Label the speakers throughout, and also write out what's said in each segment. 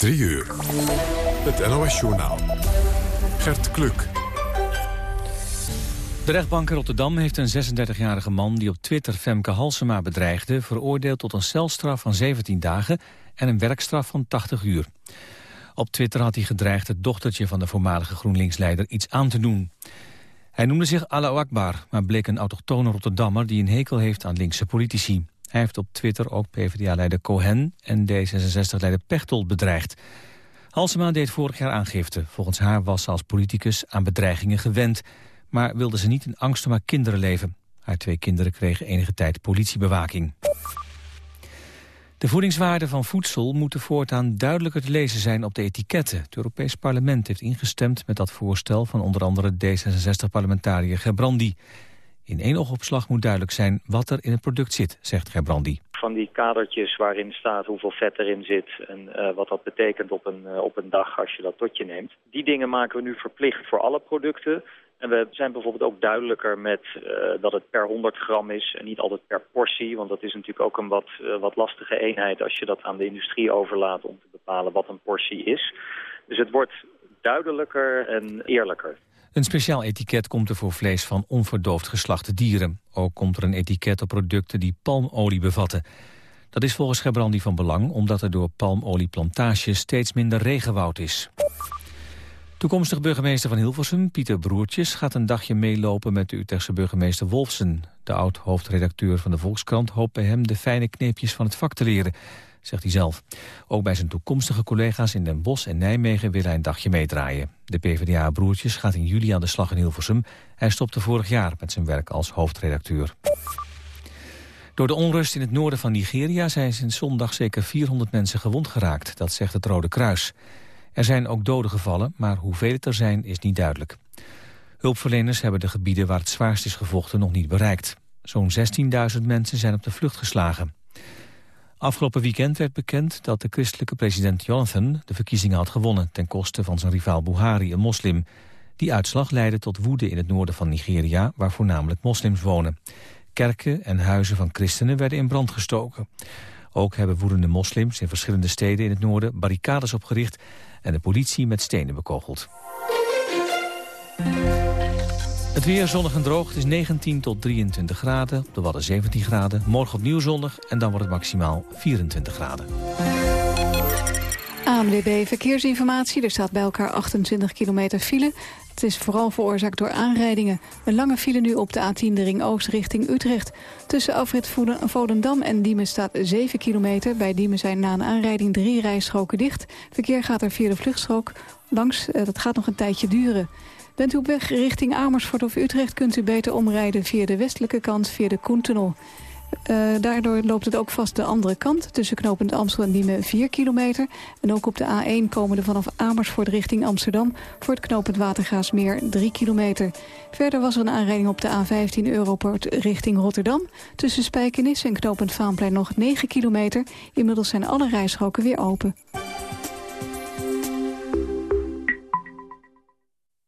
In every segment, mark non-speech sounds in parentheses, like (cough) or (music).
Speaker 1: 3 uur. Het NOS-journaal. Gert Kluk.
Speaker 2: De rechtbank in Rotterdam heeft een 36-jarige man die op Twitter Femke Halsema bedreigde... veroordeeld tot een celstraf van 17 dagen en een werkstraf van 80 uur. Op Twitter had hij gedreigd het dochtertje van de voormalige GroenLinks-leider iets aan te doen. Hij noemde zich Allahu Akbar, maar bleek een autochtone Rotterdammer... die een hekel heeft aan linkse politici. Hij heeft op Twitter ook PvdA-leider Cohen en D66-leider Pechtold bedreigd. Halsema deed vorig jaar aangifte. Volgens haar was ze als politicus aan bedreigingen gewend... maar wilde ze niet in angst om haar kinderen leven. Haar twee kinderen kregen enige tijd politiebewaking. De voedingswaarden van voedsel moeten voortaan duidelijker te lezen zijn op de etiketten. Het Europees Parlement heeft ingestemd met dat voorstel van onder andere D66-parlementariër Gebrandi. In één oogopslag moet duidelijk zijn wat er in het product zit, zegt Gebrandi.
Speaker 3: Van die kadertjes waarin staat hoeveel vet erin zit en uh, wat dat betekent op een, uh, op een dag als je dat tot je neemt. Die dingen maken we nu verplicht voor alle producten. En we zijn bijvoorbeeld ook duidelijker met uh, dat het per 100 gram is en niet altijd per portie. Want dat is natuurlijk ook een wat, wat lastige eenheid als je dat aan de industrie overlaat om te bepalen wat een portie is. Dus het wordt duidelijker en eerlijker.
Speaker 2: Een speciaal etiket komt er voor vlees van onverdoofd geslachte dieren. Ook komt er een etiket op producten die palmolie bevatten. Dat is volgens Gebrandi van belang omdat er door palmolieplantages steeds minder regenwoud is. Toekomstig burgemeester van Hilversum, Pieter Broertjes, gaat een dagje meelopen met de Utrechtse burgemeester Wolfsen. De oud-hoofdredacteur van de Volkskrant hoopt bij hem de fijne kneepjes van het vak te leren, zegt hij zelf. Ook bij zijn toekomstige collega's in Den Bosch en Nijmegen wil hij een dagje meedraaien. De PvdA Broertjes gaat in juli aan de slag in Hilversum. Hij stopte vorig jaar met zijn werk als hoofdredacteur. Door de onrust in het noorden van Nigeria zijn sinds zondag zeker 400 mensen gewond geraakt. Dat zegt het Rode Kruis. Er zijn ook doden gevallen, maar hoeveel het er zijn is niet duidelijk. Hulpverleners hebben de gebieden waar het zwaarst is gevochten nog niet bereikt. Zo'n 16.000 mensen zijn op de vlucht geslagen. Afgelopen weekend werd bekend dat de christelijke president Jonathan de verkiezingen had gewonnen ten koste van zijn rivaal Buhari, een moslim. Die uitslag leidde tot woede in het noorden van Nigeria, waar voornamelijk moslims wonen. Kerken en huizen van christenen werden in brand gestoken. Ook hebben woedende moslims in verschillende steden in het noorden barricades opgericht en de politie met stenen bekogeld. Het weer zonnig en droog. Het is 19 tot 23 graden. Op de Wadden 17 graden. Morgen opnieuw zonnig en dan wordt het maximaal 24 graden.
Speaker 4: ANWB Verkeersinformatie. Er staat bij elkaar 28 kilometer file. Het is vooral veroorzaakt door aanrijdingen. Een lange file nu op de A10 de ring Oost richting Utrecht. Tussen afrit Volendam en Diemen staat 7 kilometer. Bij Diemen zijn na een aanrijding drie rijstroken dicht. Verkeer gaat er via de vluchtstrook langs. Dat gaat nog een tijdje duren. Bent u op weg richting Amersfoort of Utrecht... kunt u beter omrijden via de westelijke kant via de Koentunnel. Uh, daardoor loopt het ook vast de andere kant. Tussen knooppunt Amstel en Diemen 4 kilometer. En ook op de A1 komende vanaf Amersfoort richting Amsterdam... voor het knooppunt Watergaasmeer 3 kilometer. Verder was er een aanrijding op de A15 Europort richting Rotterdam. Tussen Spijkenis en knooppunt Vaanplein nog 9 kilometer. Inmiddels zijn alle rijstroken weer open.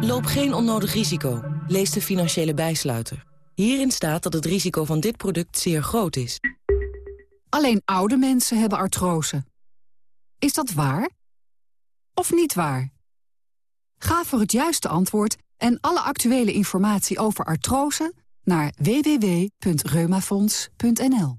Speaker 5: Loop geen onnodig risico. Lees de financiële bijsluiter. Hierin staat dat het risico van dit product zeer groot is.
Speaker 6: Alleen oude mensen hebben artrose. Is dat waar? Of niet waar? Ga voor het juiste antwoord en alle actuele informatie over artrose naar www.reumafonds.nl.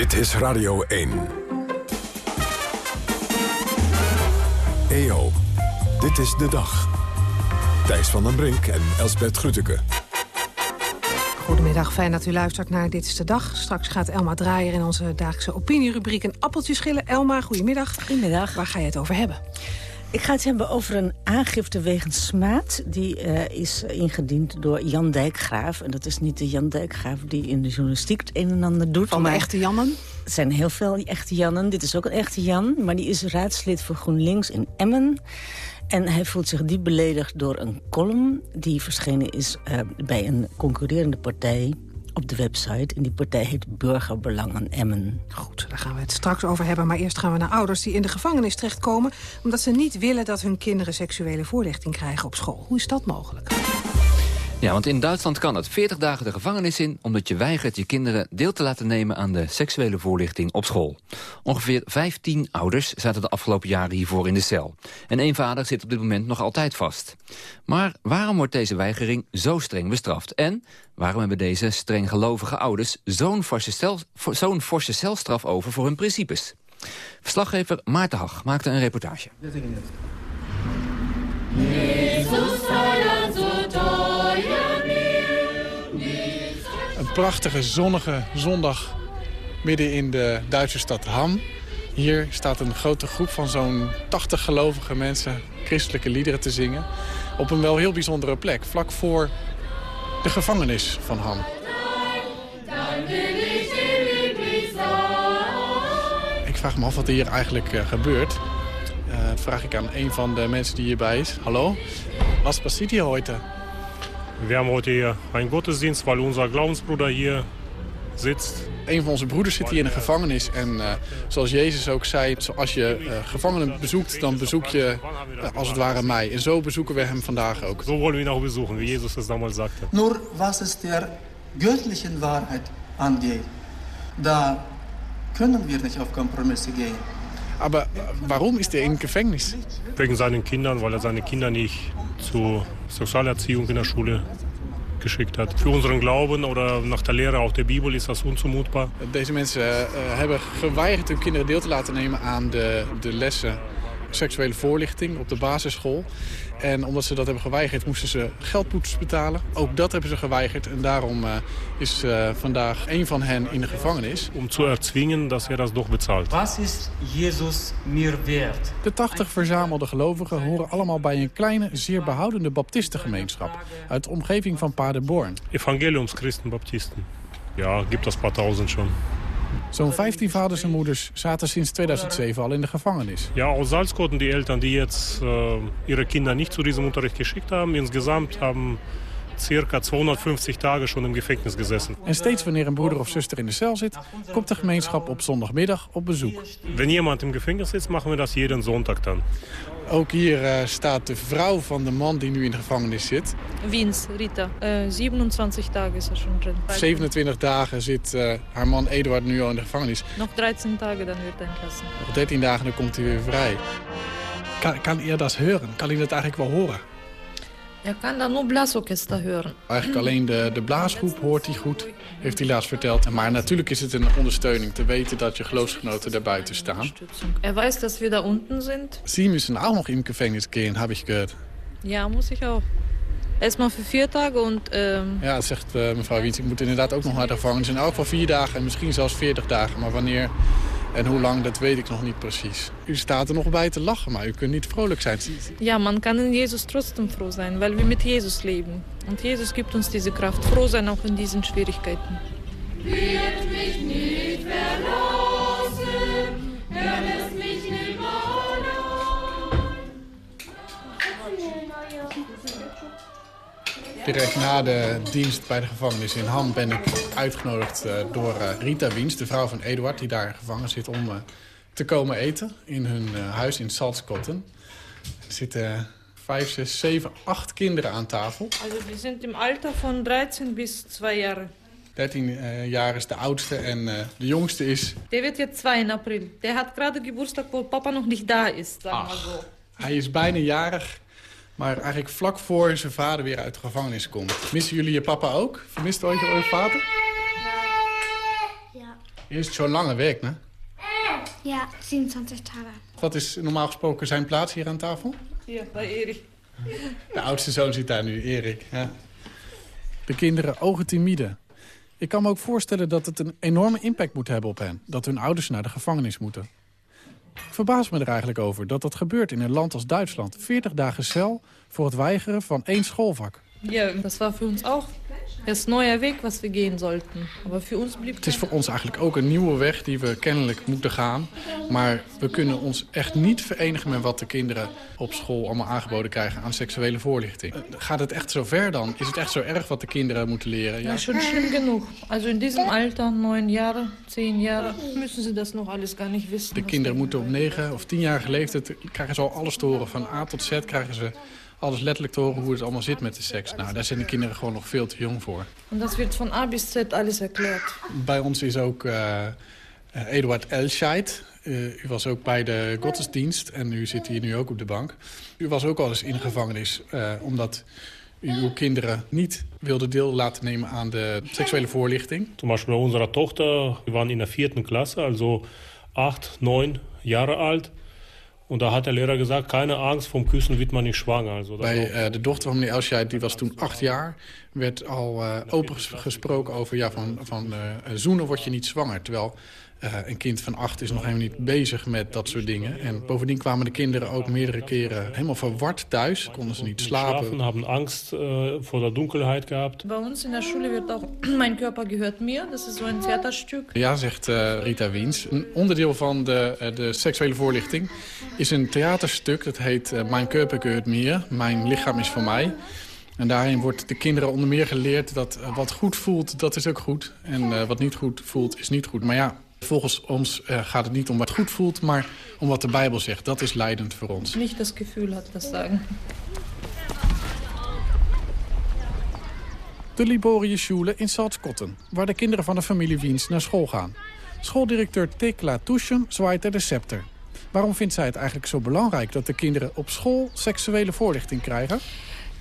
Speaker 1: Dit is Radio 1. EO, dit is de dag. Thijs van den Brink en Elsbert Grütke.
Speaker 7: Goedemiddag, fijn dat u luistert naar Dit is de Dag. Straks gaat Elma Draaier in onze dagelijkse opinierubriek een appeltje schillen. Elma, goedemiddag.
Speaker 8: Goedemiddag.
Speaker 7: Waar ga je het over hebben?
Speaker 8: Ik ga het hebben over een aangifte wegens smaad. Die uh, is ingediend door Jan Dijkgraaf. En dat is niet de Jan Dijkgraaf die in de journalistiek het een en ander doet.
Speaker 7: Van de echte Jannen?
Speaker 8: Er zijn heel veel echte Jannen. Dit is ook een echte Jan. Maar die is raadslid voor GroenLinks in Emmen. En hij voelt zich diep beledigd door een column... die verschenen is uh, bij een concurrerende partij op de website. En die partij heet Burgerbelangen Emmen.
Speaker 7: Goed, daar gaan we het straks over hebben. Maar eerst gaan we naar ouders die in de gevangenis terechtkomen... omdat ze niet willen dat hun kinderen seksuele voorlichting krijgen op school. Hoe is dat mogelijk?
Speaker 9: Ja, want in Duitsland kan het 40 dagen de gevangenis in... omdat je weigert je kinderen deel te laten nemen aan de seksuele voorlichting op school. Ongeveer 15 ouders zaten de afgelopen jaren hiervoor in de cel. En één vader zit op dit moment nog altijd vast. Maar waarom wordt deze weigering zo streng bestraft? En waarom hebben deze strenggelovige ouders zo'n forse, celstraf over voor hun principes? Verslaggever Maarten Hag maakte een reportage.
Speaker 10: Prachtige zonnige zondag midden in de Duitse stad Ham. Hier staat een grote groep van zo'n 80 gelovige mensen christelijke liederen te zingen. Op een wel heel bijzondere plek, vlak voor de gevangenis van Ham. Ik vraag me af wat er hier eigenlijk uh, gebeurt. Dat vraag ik aan een van de mensen die hierbij is. Hallo, wat passiert hier heute?
Speaker 11: We hebben heute hier een Gottesdienst, weil unser Glaubensbruder hier zit.
Speaker 10: Een van onze broeders zit hier in de gevangenis. En uh, zoals Jezus ook zei, als je uh, gevangenen bezoekt, dan bezoek je uh, als het ware mij. En zo bezoeken we hem vandaag ook.
Speaker 11: Zo willen we ihn auch besuchen, wie Jesus das damals sagte.
Speaker 12: Nur was ist der göttlichen Wahrheit angeht, da können wir nicht auf Kompromisse gehen.
Speaker 10: Aber warum ist er in Gefängnis?
Speaker 11: Wegen seinen Kindern, weil er seine Kinder nicht zur Sexualerziehung in der Schule geschickt hat. Für unseren Glauben oder nach der Lehre auch der Bibel ist das unzumutbar.
Speaker 10: Deze mensen uh, hebben geweigerd hun kinderen deel te laten nemen aan de, de lessen seksuele voorlichting op de basisschool. En omdat ze dat hebben geweigerd, moesten ze geldboetes betalen. Ook dat hebben ze geweigerd. En daarom uh, is uh, vandaag een van hen in de gevangenis.
Speaker 11: Om te erzwingen dat hij dat toch betaalt.
Speaker 12: Wat is Jezus meer waard?
Speaker 10: De 80 verzamelde gelovigen horen allemaal bij een kleine, zeer behoudende baptistengemeenschap. Uit de omgeving van Paderborn.
Speaker 11: Evangeliumschristen-Baptisten. Ja, gibt das paar tausend schon.
Speaker 10: Zo'n 15 vaders en moeders zaten sinds 2007 al in de gevangenis.
Speaker 11: Ja, aus Salzkoten die Eltern, die jetzt äh, ihre Kinder nicht zu diesem Unterricht geschickt haben. Insgesamt haben circa 250 dagen schon im Gefängnis gesessen.
Speaker 10: En steeds wanneer een broeder of zuster in de cel zit, komt de gemeenschap op zondagmiddag op bezoek.
Speaker 11: Wenn jemand im Gefängnis sitzt, machen wir das jeden Sonntag dann.
Speaker 10: Ook hier uh, staat de vrouw van de man die nu in de gevangenis zit.
Speaker 13: Wiens, Rita. Uh, 27 dagen is er schon drin.
Speaker 10: 27 dagen zit uh, haar man Eduard nu al in de gevangenis.
Speaker 13: Nog 13 dagen, dan wordt hij entlassen.
Speaker 10: Nog 13 dagen, dan komt hij weer vrij. Kan, kan hij dat horen? Kan hij dat eigenlijk wel horen?
Speaker 13: Er kan dan nur Blasorchester hören.
Speaker 10: Eigenlijk alleen de, de blaasgroep hoort hij goed, heeft hij laatst verteld. Maar natuurlijk is het een ondersteuning te weten dat je geloofsgenoten daar buiten staan.
Speaker 13: Er weiß, dass wir da unten sind.
Speaker 10: Sie müssen auch noch im Gefängnis gehen, habe ich gehört.
Speaker 13: Ja, muss ich auch. Erstmal voor vier dagen und... Ähm
Speaker 10: ja, dat zegt uh, mevrouw Wiens. Ik moet inderdaad ook nog naar de gevangenis. In elk geval vier dagen en misschien zelfs veertig dagen. Maar wanneer en hoe lang, dat weet ik nog niet precies. U staat er nog bij te lachen, maar u kunt niet vrolijk zijn.
Speaker 13: Ja, man kann in Jesus trotzdem froh sein, weil wir mit Jesus leben. Und Jesus gibt uns diese Kraft, froh sein auch in diesen Schwierigkeiten.
Speaker 14: Wird mich nicht verlassen, er lässt mich
Speaker 10: Direct na de dienst bij de gevangenis in Ham ben ik uitgenodigd uh, door uh, Rita Wiens, de vrouw van Eduard, die daar gevangen zit, om uh, te komen eten in hun huis in Salzkotten. Er zitten vijf, zes, zeven, acht kinderen aan tafel.
Speaker 13: Also die zijn im Alter van 13 bis 2 jaar.
Speaker 10: 13 jaar is de oudste en de jongste is...
Speaker 13: Der wird jetzt 2 in april. Der hat gerade Geburtstag, wo papa nog niet da is.
Speaker 10: Hij is bijna jarig, maar eigenlijk vlak voor zijn vader weer uit de gevangenis komt. Missen jullie je papa ook? Vermist ooit je vader?
Speaker 14: Ja.
Speaker 10: Eerst zo'n lange weg, hè?
Speaker 15: Ja, 27 Tage.
Speaker 10: Wat is normaal gesproken zijn plaats hier aan tafel?
Speaker 13: Hier, bij Erik.
Speaker 10: De oudste zoon zit daar nu, Erik. Ja. De kinderen ogen timide. Ik kan me ook voorstellen dat het een enorme impact moet hebben op hen. Dat hun ouders naar de gevangenis moeten. Ik verbaas me er eigenlijk over dat dat gebeurt in een land als Duitsland. 40 dagen cel voor het weigeren van één schoolvak.
Speaker 13: Ja, das war für uns auch das neue Weg, wir gehen sollten. Aber für uns blieb
Speaker 10: Het is voor ons eigenlijk ook een nieuwe weg die we kennelijk moeten gaan. Maar we kunnen ons echt niet verenigen met wat de kinderen op school allemaal aangeboden krijgen aan seksuele voorlichting. Eh, Gaat het echt zo ver dan? Is het echt zo erg wat de kinderen moeten leren?
Speaker 13: Ja, schon schlimm genug. Also in diesem Alter, neun Jahre, zehn Jahre, müssen sie das noch alles gar nicht wissen.
Speaker 10: De kinderen moeten op 9 of 10-jarige leeftijd krijgen ze al alles te horen. Van A tot Z krijgen ze alles letterlijk te horen hoe het allemaal zit met de seks. Nou, daar zijn de kinderen gewoon nog veel te jong voor.
Speaker 13: Und das wird von A bis Z alles erklärt.
Speaker 10: Bij ons is ook eh, eh, Eduard Elscheid. Eh, u was ook bij de godsdienst en u zit hier nu ook op de bank. U was ook al eens in de gevangenis eh, omdat u uw kinderen niet wilde deel laten nemen aan de seksuele voorlichting.
Speaker 11: Zum Beispiel bei unserer Tochter, wir waren in der vierten Klasse, also acht, neun Jahre alt. Und da hat der Lehrer gesagt, keine Angst, vom Küssen wird man nicht schwanger. Also
Speaker 10: Bij eh, de dochter van meneer Elscheid, die was toen acht jaar... werd al eh, open ges- gesproken over ja, van, van eh, zoenen word je niet zwanger. Terwijl eh, een kind van acht is nog helemaal niet bezig met dat soort dingen. En bovendien kwamen de kinderen ook meerdere keren helemaal verward thuis. Konden ze niet slapen.
Speaker 11: Schlafen, haben Angst äh, vor der Dunkelheit gehabt.
Speaker 13: Bei uns in der Schule wird auch (clears throat) Mein Körper gehört mir. Das ist so ein Theaterstück.
Speaker 10: Ja, zegt eh, Rita Wiens. Een onderdeel van de, eh, de seksuele voorlichting is een theaterstuk. Dat heet eh, Mijn Körper gehört mir. Mijn lichaam is van mij. En daarin wordt de kinderen onder meer geleerd dat eh, wat goed voelt, dat is ook goed. En eh, wat niet goed voelt, is niet goed. Maar ja, volgens ons eh, gaat het niet om wat goed voelt, maar om wat de Bijbel zegt. Dat is leidend voor ons.
Speaker 13: Nicht das Gefühl hat, das sagen.
Speaker 10: De Liborië-schule in Salzkotten, waar de kinderen van de familie Wiens naar school gaan. Schooldirecteur Tekla Tuschen zwaait er de scepter. Waarom vindt zij het eigenlijk zo belangrijk dat de kinderen op school seksuele voorlichting krijgen?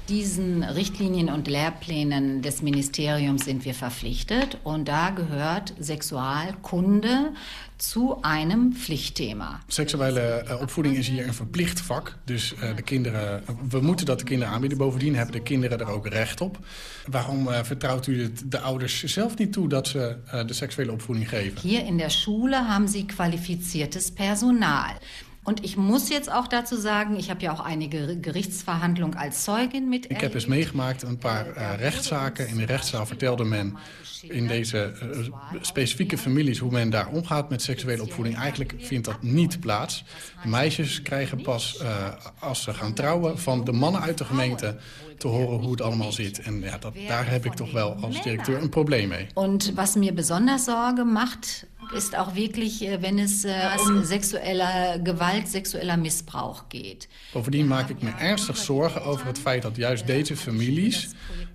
Speaker 16: Diesen Richtlinien und Lehrplänen des Ministeriums sind wir verpflichtet und da gehört Sexualkunde zu einem Pflichtthema.
Speaker 10: Seksuele eh, opvoeding is hier een verplicht vak. Dus eh, de kinderen, we moeten dat de kinderen aanbieden. Bovendien hebben de kinderen er ook recht op. Waarom eh, vertrouwt u het de ouders zelf niet toe dat ze de seksuele opvoeding geven?
Speaker 16: Hier in der Schule haben Sie qualifiziertes Personal. Und ich muss jetzt auch dazu sagen, ich habe ja auch einige Gerichtsverhandlungen als Zeugin mit
Speaker 10: Ik heb eens meegemaakt een paar eh, rechtszaken. In de rechtszaal vertelde men in deze eh, specifieke families hoe men daar omgaat met seksuele opvoeding. Eigenlijk vindt dat niet plaats. De meisjes krijgen pas eh, als ze gaan trouwen van de mannen uit de gemeente te horen hoe het allemaal zit. En ja, dat, daar heb ik toch wel als directeur een probleem mee.
Speaker 16: Und was mir besonders Sorge macht, ist auch wirklich, äh, wenn es äh, um sexueller Gewalt, sexueller Missbrauch geht.
Speaker 10: Bovendien maak ik me ernstig zorgen over het feit dat juist deze families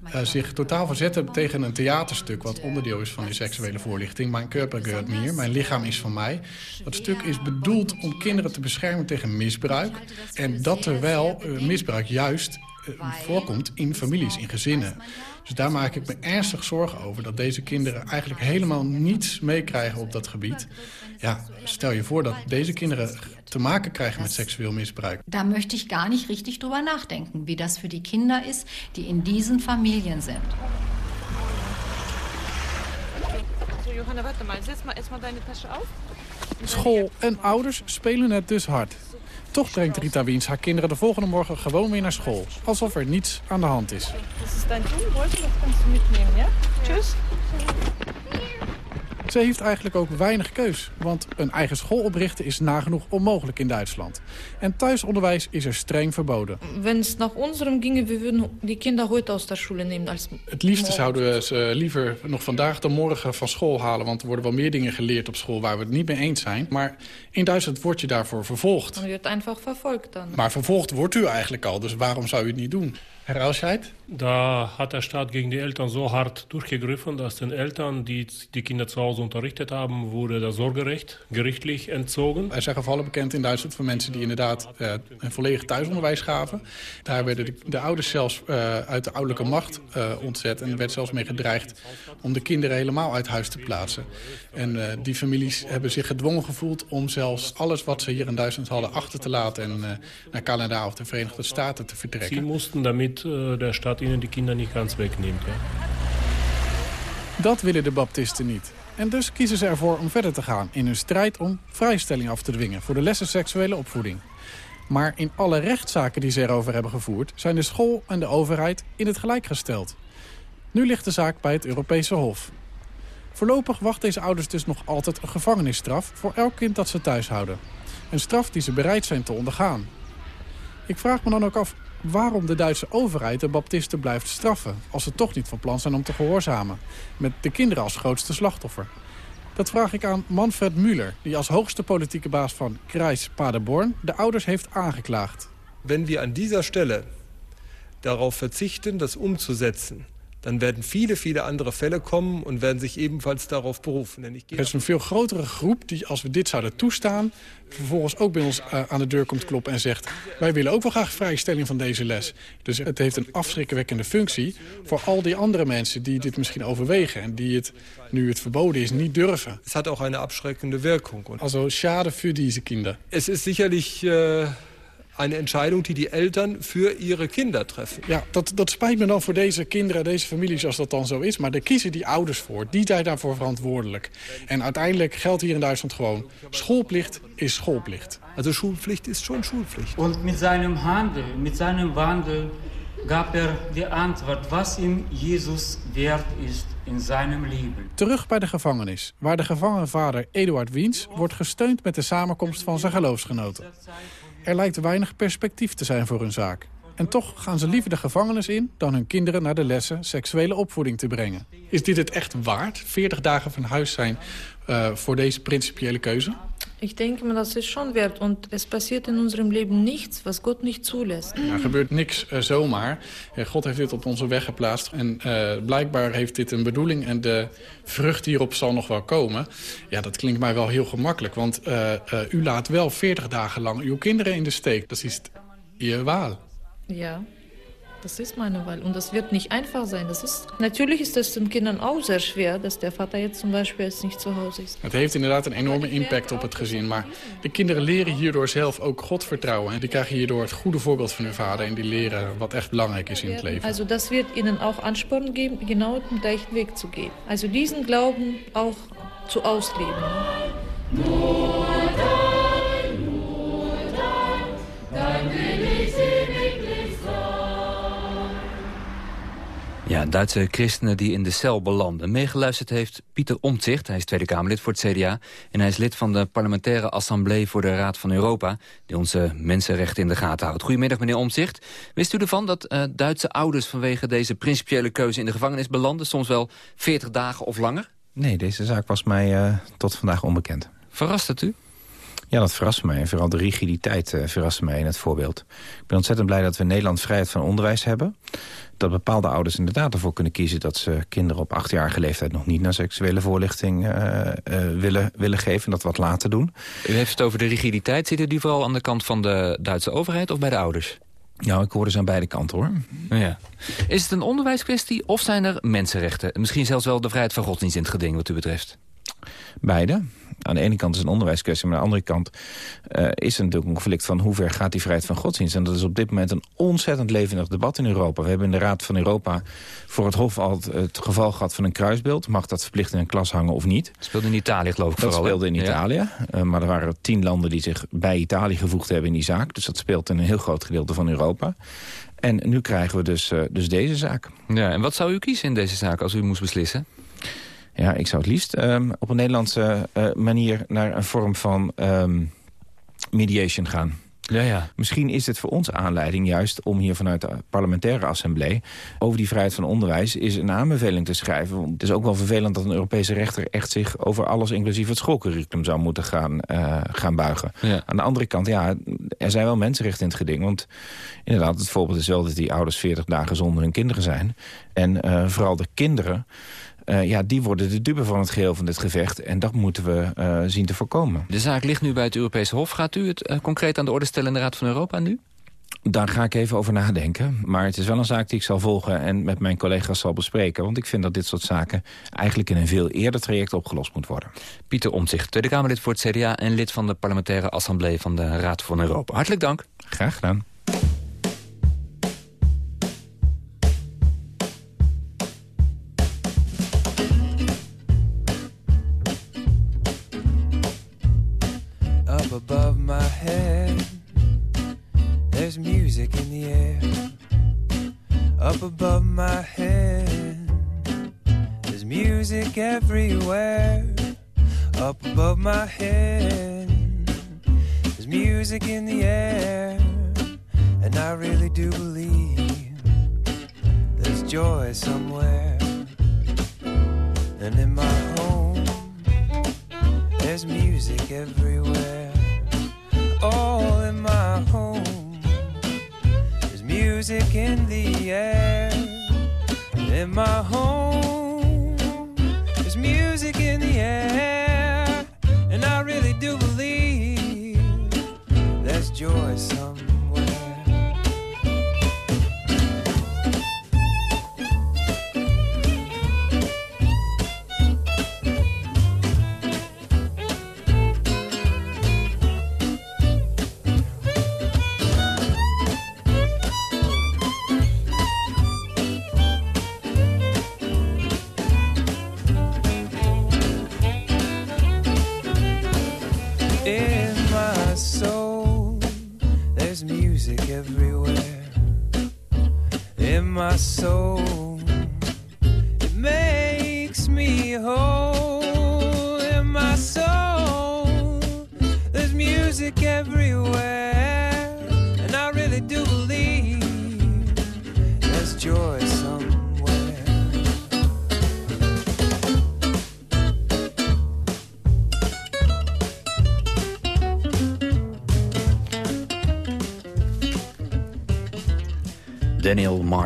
Speaker 10: eh, zich totaal verzetten tegen een theaterstuk wat onderdeel is van die seksuele voorlichting. Mijn Körper gehört mir, mijn lichaam is van mij. Dat stuk is bedoeld om kinderen te beschermen tegen misbruik. En dat terwijl eh, misbruik juist eh, voorkomt in families, in gezinnen. Dus daar maak ik me ernstig zorgen over dat deze kinderen eigenlijk helemaal niets meekrijgen op dat gebied. Ja, stel je voor dat deze kinderen te maken krijgen met seksueel misbruik.
Speaker 16: Da möchte ich gar nicht richtig drüber nachdenken, wie das für die Kinder ist, die in diesen Familien sind.
Speaker 13: So, Johanna, warte mal. Setz mal erstmal deine Tasche auf.
Speaker 10: School en ouders spelen het dus hard. Toch brengt Rita Wiens haar kinderen de volgende morgen gewoon weer naar school. Alsof er niets aan de hand is.
Speaker 13: Du mitnehmen, ja? Tschüss.
Speaker 10: Ze heeft eigenlijk ook weinig keus. Want een eigen school oprichten is nagenoeg onmogelijk in Duitsland. En thuisonderwijs is er streng verboden.
Speaker 13: Wenn es nach unserem ginge, wir würden die Kinder heute aus der Schule nehmen als
Speaker 10: Het liefste zouden we ze liever nog vandaag dan morgen van school halen. Want er worden wel meer dingen geleerd op school waar we het niet mee eens zijn. Maar in Duitsland word je daarvoor vervolgd.
Speaker 13: Man wird einfach verfolgt dann.
Speaker 10: Maar vervolgd wordt u eigenlijk al, dus waarom zou u het niet doen? Herr Alscheid?
Speaker 11: Da hat der Staat gegen die Eltern so hart durchgegriffen, dass den Eltern, die die Kinder zu Hause unterrichtet haben, wurde das Sorgerecht gerichtlich entzogen.
Speaker 10: Er zijn gevallen bekend in Duitsland van mensen die inderdaad uh, een volledig thuisonderwijs gaven. Daar werden de, de ouders zelfs uh, uit de ouderlijke macht uh, ontzet. En er werd zelfs mee gedreigd om de kinderen helemaal uit huis te plaatsen. En die families hebben zich gedwongen gevoeld om zelfs alles wat ze hier in Duitsland hadden achter te laten. En naar Canada of de Verenigde Staten te vertrekken.
Speaker 11: Ze moesten damit de staat ihnen die Kinder niet ganz wegneemt. Ja.
Speaker 10: Dat willen de baptisten niet. En dus kiezen ze ervoor om verder te gaan in hun strijd om vrijstelling af te dwingen voor de lessen seksuele opvoeding. Maar in alle rechtszaken die ze erover hebben gevoerd... zijn de school en de overheid in het gelijk gesteld. Nu ligt de zaak bij het Europese Hof. Voorlopig wacht deze ouders dus nog altijd een gevangenisstraf... voor elk kind dat ze thuis houden. Een straf die ze bereid zijn te ondergaan. Ik vraag me dan ook af waarom de Duitse overheid de baptisten blijft straffen... als ze toch niet van plan zijn om te gehoorzamen. Met de kinderen als grootste slachtoffer. Dat vraag ik aan Manfred Müller, die als hoogste politieke baas van Kreis Paderborn... de ouders heeft aangeklaagd.
Speaker 15: Wenn wir an dieser Stelle darauf verzichten, das umzusetzen dan werden viele, viele andere Fälle kommen und werden zich ebenfalls darauf beroepen. En ik
Speaker 10: er is een veel grotere groep die, als we dit zouden toestaan... vervolgens ook bij ons uh, aan de deur komt kloppen en zegt... wij willen ook wel graag vrijstelling van deze les. Dus het heeft een afschrikwekkende functie voor al die andere mensen... die dit misschien overwegen en die het, nu het verboden is, niet durven.
Speaker 15: Het had ook een afschrikkende werking.
Speaker 10: Also schade voor deze kinderen.
Speaker 15: Het is sicherlich... Uh eine Entscheidung die die Eltern für ihre Kinder treffen.
Speaker 10: Ja, dat, dat spijt me dan voor deze kinderen, deze families als dat dan zo is. Maar daar kiezen die ouders voor. Die zijn daarvoor verantwoordelijk. En uiteindelijk geldt hier in Duitsland gewoon... schoolplicht is schoolplicht.
Speaker 15: Also Schulpflicht ist schon Schulpflicht.
Speaker 17: Und mit seinem Handel, mit seinem Wandel gab er die Antwort, was ihm Jesus wert ist in seinem Leben.
Speaker 10: Terug bij de gevangenis, waar de gevangen vader Eduard Wiens wordt gesteund met de samenkomst van zijn geloofsgenoten. Er lijkt weinig perspectief te zijn voor hun zaak. En toch gaan ze liever de gevangenis in dan hun kinderen naar de lessen seksuele opvoeding te brengen. Is dit het echt waard, 40 dagen van huis zijn uh, voor deze principiële keuze?
Speaker 13: Ik denk maar dat is schon wert. Want es passiert in unserem Leben nichts, was God niet zulässt.
Speaker 10: Er gebeurt niks uh, zomaar. God heeft dit op onze weg geplaatst. En uh, blijkbaar heeft dit een bedoeling. En de vrucht hierop zal nog wel komen. Ja, dat klinkt mij wel heel gemakkelijk. Want uh, u laat wel 40 dagen lang uw kinderen in de steek. Dat is je waal.
Speaker 13: Ja. Das ist meine Wahl. Und das wird nicht einfach sein. Das ist, natürlich ist das den Kindern auch sehr schwer, dass der Vater jetzt zum Beispiel jetzt nicht zu Hause ist.
Speaker 10: Het heeft inderdaad een enorme impact op het gezin. Maar de kinderen leren hierdoor zelf ook God vertrouwen. En die krijgen hierdoor het goede voorbeeld van hun vader. En die leren wat echt belangrijk is in het leven.
Speaker 13: Also das wird ihnen auch Ansporn geben, genau den gleichen Weg zu gehen. Also diesen Glauben auch zu ausleben. Nur
Speaker 9: Ja, Duitse christenen die in de cel belanden. Meegeluisterd heeft Pieter Omtzigt. Hij is Tweede Kamerlid voor het CDA. En hij is lid van de parlementaire assemblée voor de Raad van Europa... die onze mensenrechten in de gaten houdt. Goedemiddag, meneer Omtzigt. Wist u ervan dat uh, Duitse ouders vanwege deze principiële keuze... in de gevangenis belanden, soms wel 40 dagen of langer?
Speaker 18: Nee, deze zaak was mij uh, tot vandaag onbekend.
Speaker 9: Verrast het u?
Speaker 18: Ja, dat verrast mij. En vooral de rigiditeit uh, verrast mij in het voorbeeld. Ik ben ontzettend blij dat we in Nederland vrijheid van onderwijs hebben. Dat bepaalde ouders inderdaad ervoor kunnen kiezen... dat ze kinderen op achtjarige leeftijd nog niet naar seksuele voorlichting uh, uh, willen, willen geven. En dat wat later doen.
Speaker 9: U heeft het over de rigiditeit. Zit die vooral aan de kant van de Duitse overheid of bij de ouders?
Speaker 18: Ja, ik hoor dus aan beide kanten hoor.
Speaker 9: Ja. Is het een onderwijskwestie of zijn er mensenrechten? Misschien zelfs wel de vrijheid van godsdienst in het geding wat u betreft?
Speaker 18: Beide aan de ene kant is het een onderwijskwestie... maar aan de andere kant uh, is er natuurlijk een conflict van... hoe ver gaat die vrijheid van godsdienst? En dat is op dit moment een ontzettend levendig debat in Europa. We hebben in de Raad van Europa voor het Hof al het geval gehad van een kruisbeeld. Mag dat verplicht in een klas hangen of niet?
Speaker 9: Dat speelde in Italië geloof ik
Speaker 18: dat
Speaker 9: vooral.
Speaker 18: Dat speelde in Italië. Ja. Uh, maar er waren tien landen die zich bij Italië gevoegd hebben in die zaak. Dus dat speelt in een heel groot gedeelte van Europa. En nu krijgen we dus, uh, dus deze zaak.
Speaker 9: Ja, en wat zou u kiezen in deze zaak als u moest beslissen?
Speaker 18: Ja, ik zou het liefst um, op een Nederlandse uh, manier naar een vorm van um, mediation gaan.
Speaker 9: Ja, ja.
Speaker 18: Misschien is het voor ons aanleiding juist om hier vanuit de parlementaire assemblee... over die vrijheid van onderwijs is een aanbeveling te schrijven. Want het is ook wel vervelend dat een Europese rechter echt zich over alles... inclusief het schoolcurriculum zou moeten gaan, uh, gaan buigen.
Speaker 9: Ja.
Speaker 18: Aan de andere kant, ja, er zijn wel mensenrechten in het geding. Want inderdaad, het voorbeeld is wel dat die ouders 40 dagen zonder hun kinderen zijn. En uh, vooral de kinderen, uh, ja, die worden de dupe van het geheel van dit gevecht. En dat moeten we uh, zien te voorkomen.
Speaker 9: De zaak ligt nu bij het Europese Hof. Gaat u het concreet aan de orde stellen in de Raad van Europa nu?
Speaker 18: Daar ga ik even over nadenken. Maar het is wel een zaak die ik zal volgen en met mijn collega's zal bespreken. Want ik vind dat dit soort zaken eigenlijk in een veel eerder traject opgelost moet worden.
Speaker 9: Pieter Omtzigt, Tweede Kamerlid voor het CDA... en lid van de parlementaire assemblee van de Raad van Europa. Hartelijk dank.
Speaker 18: Graag gedaan.
Speaker 19: Music in the air up above my head. There's music everywhere up above my head. There's music in the air, and I really do believe there's joy somewhere. And in my home, there's music everywhere. All in my home music in the air. In my home, there's music in the air. And I really do believe there's joy somewhere.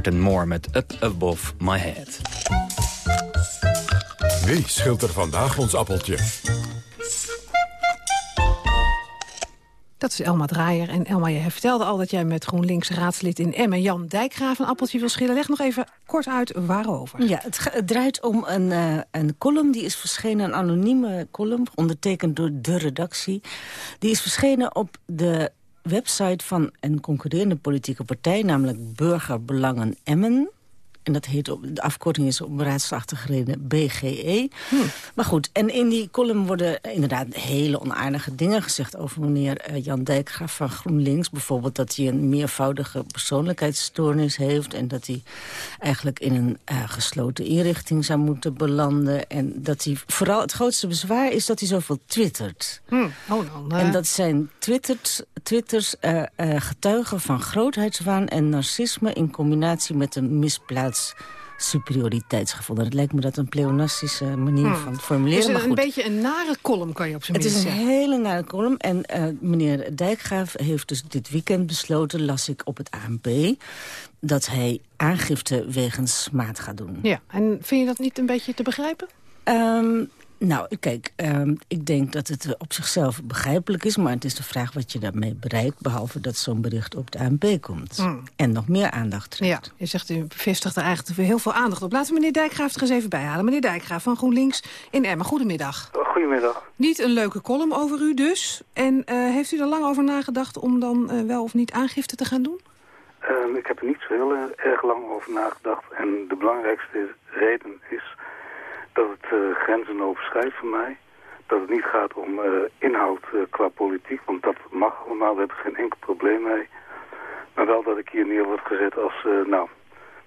Speaker 9: Martin Moore met Up Above My Head.
Speaker 1: Wie schilt er vandaag ons appeltje?
Speaker 7: Dat is Elma Draaier. En Elma, je vertelde al dat jij met GroenLinks raadslid in Emmen... Jan Dijkgraaf een appeltje wil schillen. Leg nog even kort uit waarover.
Speaker 8: Ja, het, draait om een, uh, een column die is verschenen, een anonieme column... ondertekend door de redactie. Die is verschenen op de website van een concurrerende politieke partij... namelijk Burgerbelangen Emmen. En dat heet op, de afkorting is op raadsachtige reden BGE. Hm. Maar goed, en in die column worden inderdaad hele onaardige dingen gezegd... over meneer uh, Jan Dijkgraaf van GroenLinks. Bijvoorbeeld dat hij een meervoudige persoonlijkheidsstoornis heeft... en dat hij eigenlijk in een uh, gesloten inrichting zou moeten belanden. En dat hij vooral het grootste bezwaar is dat hij zoveel twittert.
Speaker 7: Hm. Oh, dan, uh...
Speaker 8: En dat zijn twitters, twitters getuigen van grootheidswaan en narcisme... in combinatie met een misplaatst superioriteitsgevoel. Het lijkt me dat een pleonastische manier hmm. van formuleren.
Speaker 7: Dus
Speaker 8: maar
Speaker 7: een beetje een nare column, kan je op zijn
Speaker 8: minst
Speaker 7: zeggen.
Speaker 8: Het is een hele nare column. En uh, meneer Dijkgraaf heeft dus dit weekend besloten, las ik op het ANP... dat hij aangifte wegens smaad gaat doen.
Speaker 7: Ja, en vind je dat niet een beetje te begrijpen?
Speaker 8: Um, nou, kijk, um, ik denk dat het op zichzelf begrijpelijk is... maar het is de vraag wat je daarmee bereikt... behalve dat zo'n bericht op de ANP komt. Mm. En nog meer aandacht trekt.
Speaker 7: Ja, je zegt, u bevestigt er eigenlijk heel veel aandacht op. Laten we meneer Dijkgraaf er eens even bijhalen. Meneer Dijkgraaf van GroenLinks in Emma, goedemiddag.
Speaker 20: Goedemiddag.
Speaker 7: Niet een leuke column over u dus. En uh, heeft u er lang over nagedacht om dan uh, wel of niet aangifte te gaan doen?
Speaker 20: Um, ik heb er niet zo heel erg lang over nagedacht. En de belangrijkste reden is dat het uh, grenzen overschrijdt voor mij. Dat het niet gaat om uh, inhoud uh, qua politiek, want dat mag allemaal, daar heb ik geen enkel probleem mee. Maar wel dat ik hier neer word gezet als, nou,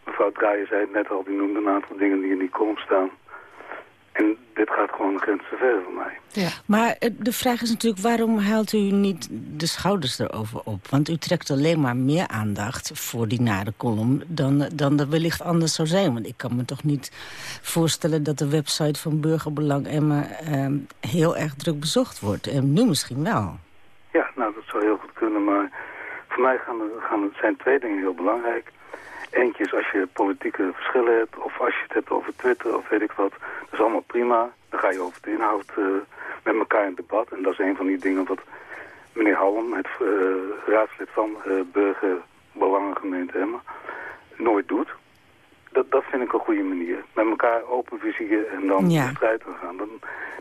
Speaker 20: mevrouw Draaien zei het net al, die noemde een aantal dingen die in die column staan. En dit gaat gewoon een grens te ver voor mij.
Speaker 8: Ja. Maar de vraag is natuurlijk, waarom haalt u niet de schouders erover op? Want u trekt alleen maar meer aandacht voor die nare column... dan, dan dat wellicht anders zou zijn. Want ik kan me toch niet voorstellen dat de website van Burgerbelang Emma... Eh, heel erg druk bezocht wordt. En nu misschien wel.
Speaker 20: Ja, nou, dat zou heel goed kunnen, maar Voor mij gaan, er, gaan, er- zijn twee dingen heel belangrijk. Eentje is als je politieke verschillen hebt, of als je het hebt over Twitter of weet ik wat. Dat is allemaal prima. Dan ga je over de inhoud eh, met elkaar in debat. En dat is een van die dingen wat meneer Halm, het eh, raadslid van eh Burger Belangengemeente Emmen, nooit doet. Dat, dat vind ik een goede manier. Met elkaar open vizier en dan
Speaker 8: Ja.
Speaker 20: de strijd aan gaan. Dan,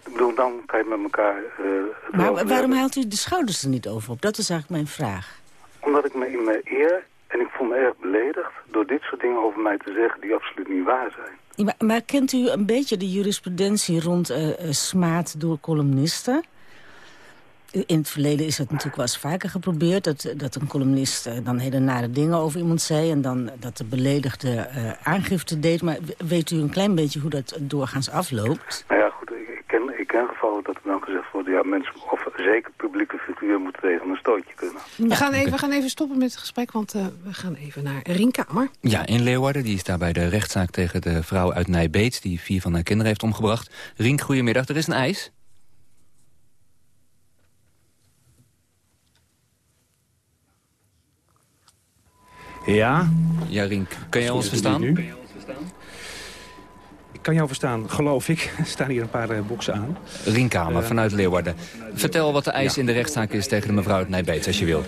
Speaker 20: ik bedoel, dan kan je met elkaar het
Speaker 8: Maar waarom
Speaker 20: hebben.
Speaker 8: haalt u de schouders er niet over op? Dat is eigenlijk mijn vraag.
Speaker 20: Omdat ik me in mijn eer, en ik voel me erg beledigd... door dit soort dingen over mij te zeggen die absoluut niet waar zijn.
Speaker 8: Ja, maar, maar kent u een beetje de jurisprudentie rond eh, smaad door columnisten? In het verleden is het natuurlijk wel eens vaker geprobeerd... dat, dat een columnist eh, dan hele nare dingen over iemand zei... en dan dat de beledigde aangifte deed. Maar weet u een klein beetje hoe dat doorgaans afloopt?
Speaker 20: Nou ja, goed, ik, ik ken, ik ken gevallen dat er dan gezegd wordt... ja, mensen, of zeker publieke figuren moeten tegen een stootje kunnen.
Speaker 7: We, gaan even, we gaan even stoppen met het gesprek, want eh, we gaan even naar Rienkamer.
Speaker 9: Ja, in Leeuwarden. Die is daar bij de rechtszaak tegen de vrouw uit Nijbeets... die vier van haar kinderen heeft omgebracht. Rink, goedemiddag. Er is een ijs.
Speaker 21: Ja.
Speaker 9: Ja, Rink, kan jij ons verstaan?
Speaker 21: Kan jou verstaan, geloof ik. Er (laughs) staan hier een paar eh, boksen aan.
Speaker 9: Rienkamer
Speaker 21: Eh,
Speaker 9: vanuit Leeuwarden. Vertel wat de eis in de rechtszaak is tegen de mevrouw uit Nijbeets, als je wil.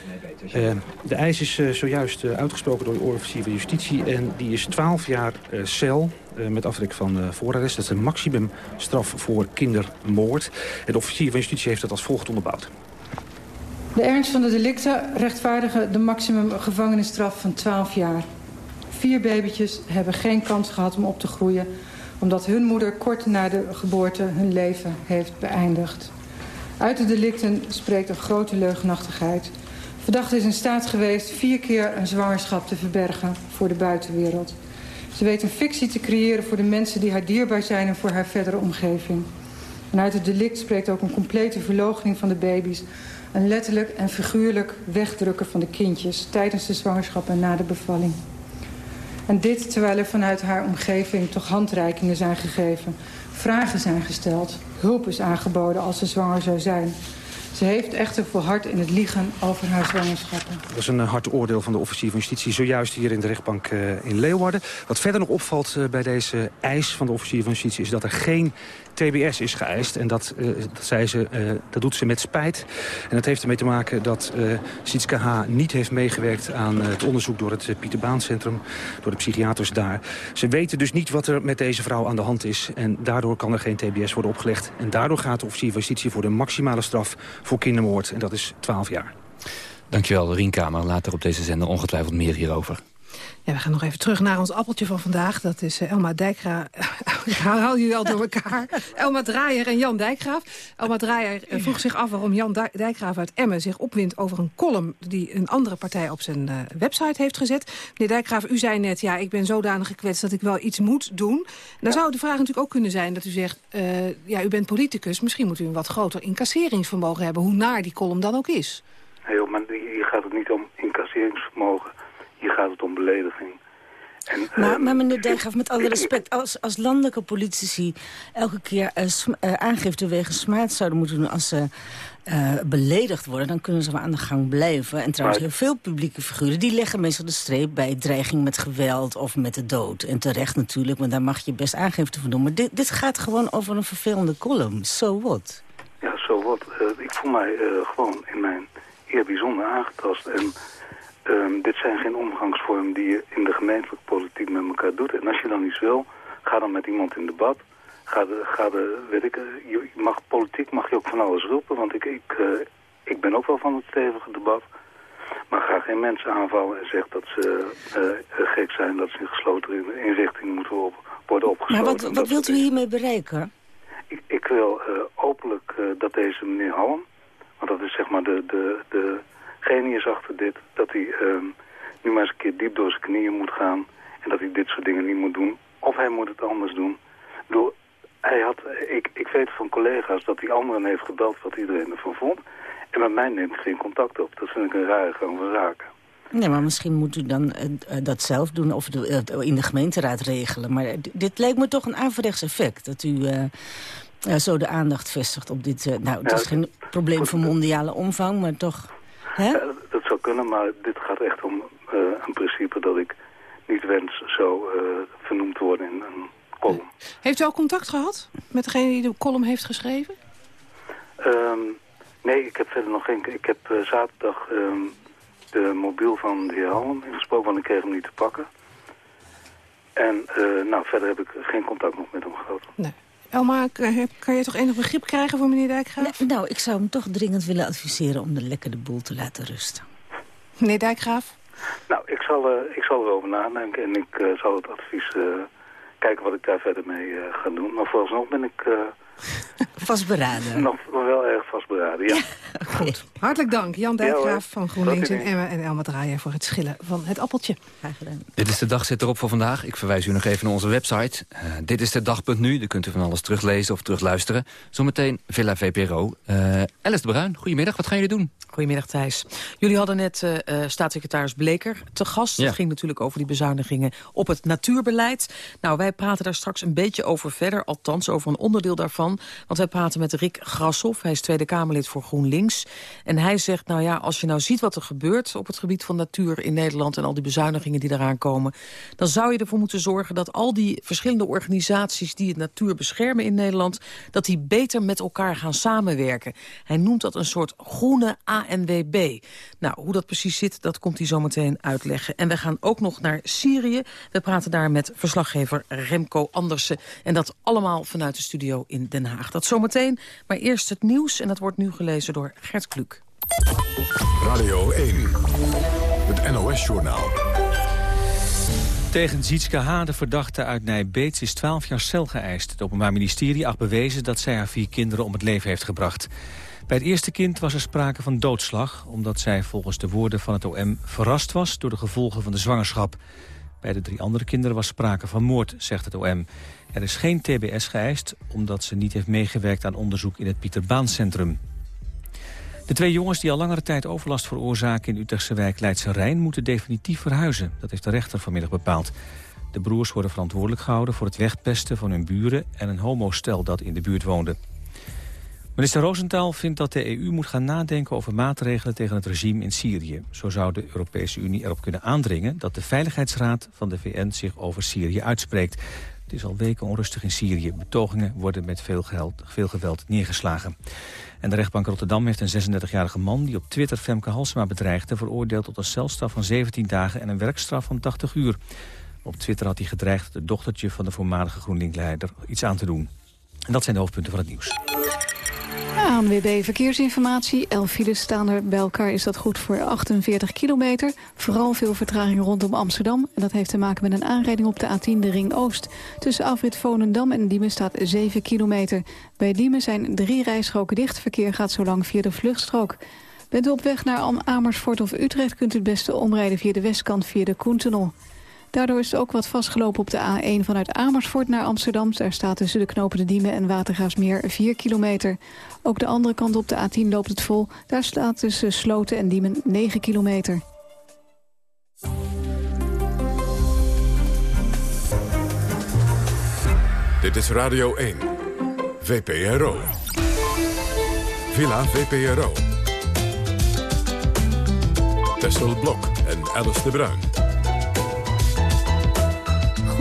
Speaker 21: Eh, de eis is zojuist eh, uitgesproken door de officier van justitie. En die is 12 jaar eh, cel eh, met aftrek van voorarrest. Dat is een maximumstraf voor kindermoord. En de officier van justitie heeft dat als volgt onderbouwd.
Speaker 22: De ernst van de delicten rechtvaardigen de maximum gevangenisstraf van 12 jaar. Vier babytjes hebben geen kans gehad om op te groeien... omdat hun moeder kort na de geboorte hun leven heeft beëindigd. Uit de delicten spreekt een grote leugenachtigheid. Verdachte is in staat geweest vier keer een zwangerschap te verbergen voor de buitenwereld. Ze weet een fictie te creëren voor de mensen die haar dierbaar zijn... en voor haar verdere omgeving. En uit het delict spreekt ook een complete verloochening van de baby's... een letterlijk en figuurlijk wegdrukken van de kindjes... tijdens de zwangerschap en na de bevalling. En dit terwijl er vanuit haar omgeving toch handreikingen zijn gegeven... vragen zijn gesteld, hulp is aangeboden als ze zwanger zou zijn... Ze heeft echter volhard in het liegen over haar zwangerschappen.
Speaker 21: Dat is een eh, hard oordeel van de officier van justitie. Zojuist hier in de rechtbank eh, in Leeuwarden. Wat verder nog opvalt eh, bij deze eis van de officier van justitie... is dat er geen TBS is geëist. En dat, eh, dat, zei ze, eh, dat doet ze met spijt. En dat heeft ermee te maken dat Sietske H. niet heeft meegewerkt... aan het onderzoek door het Pieter Baan Centrum, door de psychiaters daar. Ze weten dus niet wat er met deze vrouw aan de hand is. En daardoor kan er geen TBS worden opgelegd. En daardoor gaat de officier van justitie voor de maximale straf... voor kindermoord. En dat is 12 jaar.
Speaker 9: Dankjewel, Rienkamer. Later op deze zender ongetwijfeld meer hierover.
Speaker 7: Ja, we gaan nog even terug naar ons appeltje van vandaag. Dat is eh, Elma Dijkgraaf. (laughs) Ik haal jullie al door (laughs) elkaar. Elma Draaier en Jan Dijkgraaf. Elma Draaier eh, vroeg zich af waarom Jan Dij- Dijkgraaf uit Emmen zich opwindt over een column die een andere partij op zijn eh, website heeft gezet. Meneer Dijkgraaf, u zei net, ja, ik ben zodanig gekwetst dat ik wel iets moet doen. Dan zou de vraag natuurlijk ook kunnen zijn dat u zegt, ja, u bent politicus. Misschien moet u een wat groter incasseringsvermogen hebben, hoe naar die column dan ook is.
Speaker 20: Nee, joh, maar hier gaat het niet om incasseringsvermogen. Hier gaat het om belediging. En,
Speaker 8: Maar,
Speaker 20: ehm,
Speaker 8: maar meneer Dijkgraaf, met alle respect, als, als landelijke politici elke keer eh, aangifte wegens smaad zouden moeten doen als ze beledigd worden, dan kunnen ze wel aan de gang blijven. En trouwens,
Speaker 20: Maar-
Speaker 8: heel veel publieke figuren, die leggen meestal de streep bij dreiging met geweld of met de dood. En terecht natuurlijk, want daar mag je best aangifte van doen. Maar dit, dit gaat gewoon over een vervelende column. So what?
Speaker 20: Ja, zo wat. Eh, ik voel mij gewoon in mijn eer bijzonder aangetast. En ehm, dit zijn geen omgangsvormen die je in de gemeentelijke politiek met elkaar doet. En als je dan iets wil, ga dan met iemand in debat. Ga de, ga de weet ik, eh, je mag, politiek mag je ook van alles roepen. Want ik, ik, eh, ik ben ook wel van het stevige debat. Maar ga geen mensen aanvallen en zeg dat ze eh, gek zijn. Dat ze in gesloten in- inrichtingen moeten op, worden
Speaker 8: Maar
Speaker 20: opgesloten.
Speaker 8: wat,
Speaker 20: en
Speaker 8: wat
Speaker 20: dat
Speaker 8: wilt u hiermee bereiken?
Speaker 20: ik, ik wil eh, openlijk dat deze meneer Halm, want dat is zeg maar de, de, de genius achter dit, dat hij ehm, nu maar eens een keer diep door zijn knieën moet gaan en dat hij dit soort dingen niet moet doen. Of hij moet het anders doen. Ik bedoel, hij had, ik, ik weet van collega's dat hij anderen heeft gebeld wat iedereen ervan vond. En met mij neemt geen contact op. Dat vind ik een rare gang van zaken.
Speaker 8: Nee, maar misschien moet u dan eh, eh, dat zelf doen of de- eh, in de gemeenteraad regelen. Maar dit lijkt me toch een averechts effect. Dat u zo de aandacht vestigt op dit... nou, het
Speaker 20: Ja,
Speaker 8: is geen probleem van mondiale omvang, maar toch...
Speaker 20: Eh, dat zou kunnen, maar dit gaat echt om eh, een principe dat ik niet wens zo eh, vernoemd te worden in een column.
Speaker 7: Heeft u al contact gehad met degene die de column heeft geschreven?
Speaker 20: Ehm, nee, ik heb verder nog geen... Ik heb zaterdag ehm, de mobiel van de heer Halm ingesproken, want ik kreeg hem niet te pakken. En nou, verder heb ik geen contact nog met hem gehad.
Speaker 7: Elma, kan kan je toch enig begrip krijgen voor meneer Dijkgraaf?
Speaker 8: Nou, ik zou hem toch dringend willen adviseren om de lekker de boel te laten rusten.
Speaker 7: Meneer Dijkgraaf?
Speaker 20: Nou, ik zal, eh, ik zal erover nadenken en ik eh, zal het advies eh, kijken wat ik daar verder mee eh, ga doen. Maar vooralsnog ben ik eh,
Speaker 8: Vastberaden.
Speaker 20: nog wel erg vastberaden, ja.
Speaker 7: Goed. Hartelijk dank, Jan. Dijkgraaf van GroenLinks in
Speaker 20: ziens.
Speaker 7: Emmen... en Elma Draaier voor het schillen van het appeltje.
Speaker 8: Graag gedaan.
Speaker 9: Dit is de dag zit erop voor vandaag. Ik verwijs u nog even naar onze website. Eh, dit is de dag.nu. Daar kunt u van alles teruglezen of terugluisteren. Zometeen Villa VPRO. Eh Alice de Bruin, goedemiddag. Wat gaan jullie doen?
Speaker 23: Goedemiddag Thijs. Jullie hadden net eh, eh, staatssecretaris Bleker te gast.
Speaker 9: Ja.
Speaker 23: Het ging natuurlijk over die bezuinigingen op het natuurbeleid. Nou, wij praten daar straks een beetje over verder. Althans, over een onderdeel daarvan. Want wij praten met Rick Grashoff. Hij is Tweede Kamerlid voor GroenLinks. En hij zegt, nou ja, als je nou ziet wat er gebeurt... op het gebied van natuur in Nederland... en al die bezuinigingen die eraan komen... dan zou je ervoor moeten zorgen dat al die verschillende organisaties... die het natuur beschermen in Nederland... dat die beter met elkaar gaan samenwerken. Hij noemt dat een soort groene ANWB. Nou, hoe dat precies zit, dat komt hij zo meteen uitleggen. En we gaan ook nog naar Syrië. We praten daar met verslaggever Remco Andersen. En dat allemaal vanuit de studio in Den Haag. Dat zometeen, maar eerst het nieuws. En dat wordt nu gelezen door Gert Kluk.
Speaker 24: Radio 1, het NOS-journaal.
Speaker 2: Tegen Zietske H., de verdachte uit Nijbeets, is 12 jaar cel geëist. Het Openbaar Ministerie acht bewezen dat zij haar vier kinderen om het leven heeft gebracht. Bij het eerste kind was er sprake van doodslag... omdat zij volgens de woorden van het OM verrast was door de gevolgen van de zwangerschap. Bij de drie andere kinderen was sprake van moord, zegt het OM. Er is geen TBS geëist omdat ze niet heeft meegewerkt aan onderzoek in het Pieter Baan Centrum. De twee jongens die al langere tijd overlast veroorzaken in Utrechtse wijk Leidse Rijn moeten definitief verhuizen. Dat heeft de rechter vanmiddag bepaald. De broers worden verantwoordelijk gehouden voor het wegpesten van hun buren en een homostel dat in de buurt woonde. Minister Rosenthal vindt dat de EU moet gaan nadenken over maatregelen tegen het regime in Syrië. Zo zou de Europese Unie erop kunnen aandringen dat de Veiligheidsraad van de VN zich over Syrië uitspreekt. Het is al weken onrustig in Syrië. Betogingen worden met veel, veel geweld neergeslagen. En de rechtbank Rotterdam heeft een 36-jarige man... die op Twitter Femke Halsema bedreigde... veroordeeld tot een celstraf van 17 dagen en een werkstraf van 80 uur. Op Twitter had hij gedreigd het dochtertje van de voormalige GroenLink-leider iets aan te doen. En dat zijn de hoofdpunten van het nieuws.
Speaker 4: ANWB Verkeersinformatie. Elf files staan er. Bij elkaar is dat goed voor 48 kilometer. Vooral veel vertraging rondom Amsterdam. En dat heeft te maken met een aanrijding op de A10, de Ring Oost. Tussen afrit Volendam en Diemen staat 7 kilometer. Bij Diemen zijn drie rijstroken dicht. Verkeer gaat zo lang via de vluchtstrook. Bent u op weg naar Am- Amersfoort of Utrecht... kunt u het beste omrijden via de westkant via de Koentunnel. Daardoor is ook wat vastgelopen op de A1 vanuit Amersfoort naar Amsterdam. Daar staat tussen de knopen de Diemen en Watergaasmeer 4 kilometer. Ook de andere kant op de A10 loopt het vol. Daar staat tussen Sloten en Diemen 9 kilometer.
Speaker 24: Dit is Radio 1, VPRO. Villa VPRO. Tessel Blok en Alice de Bruin.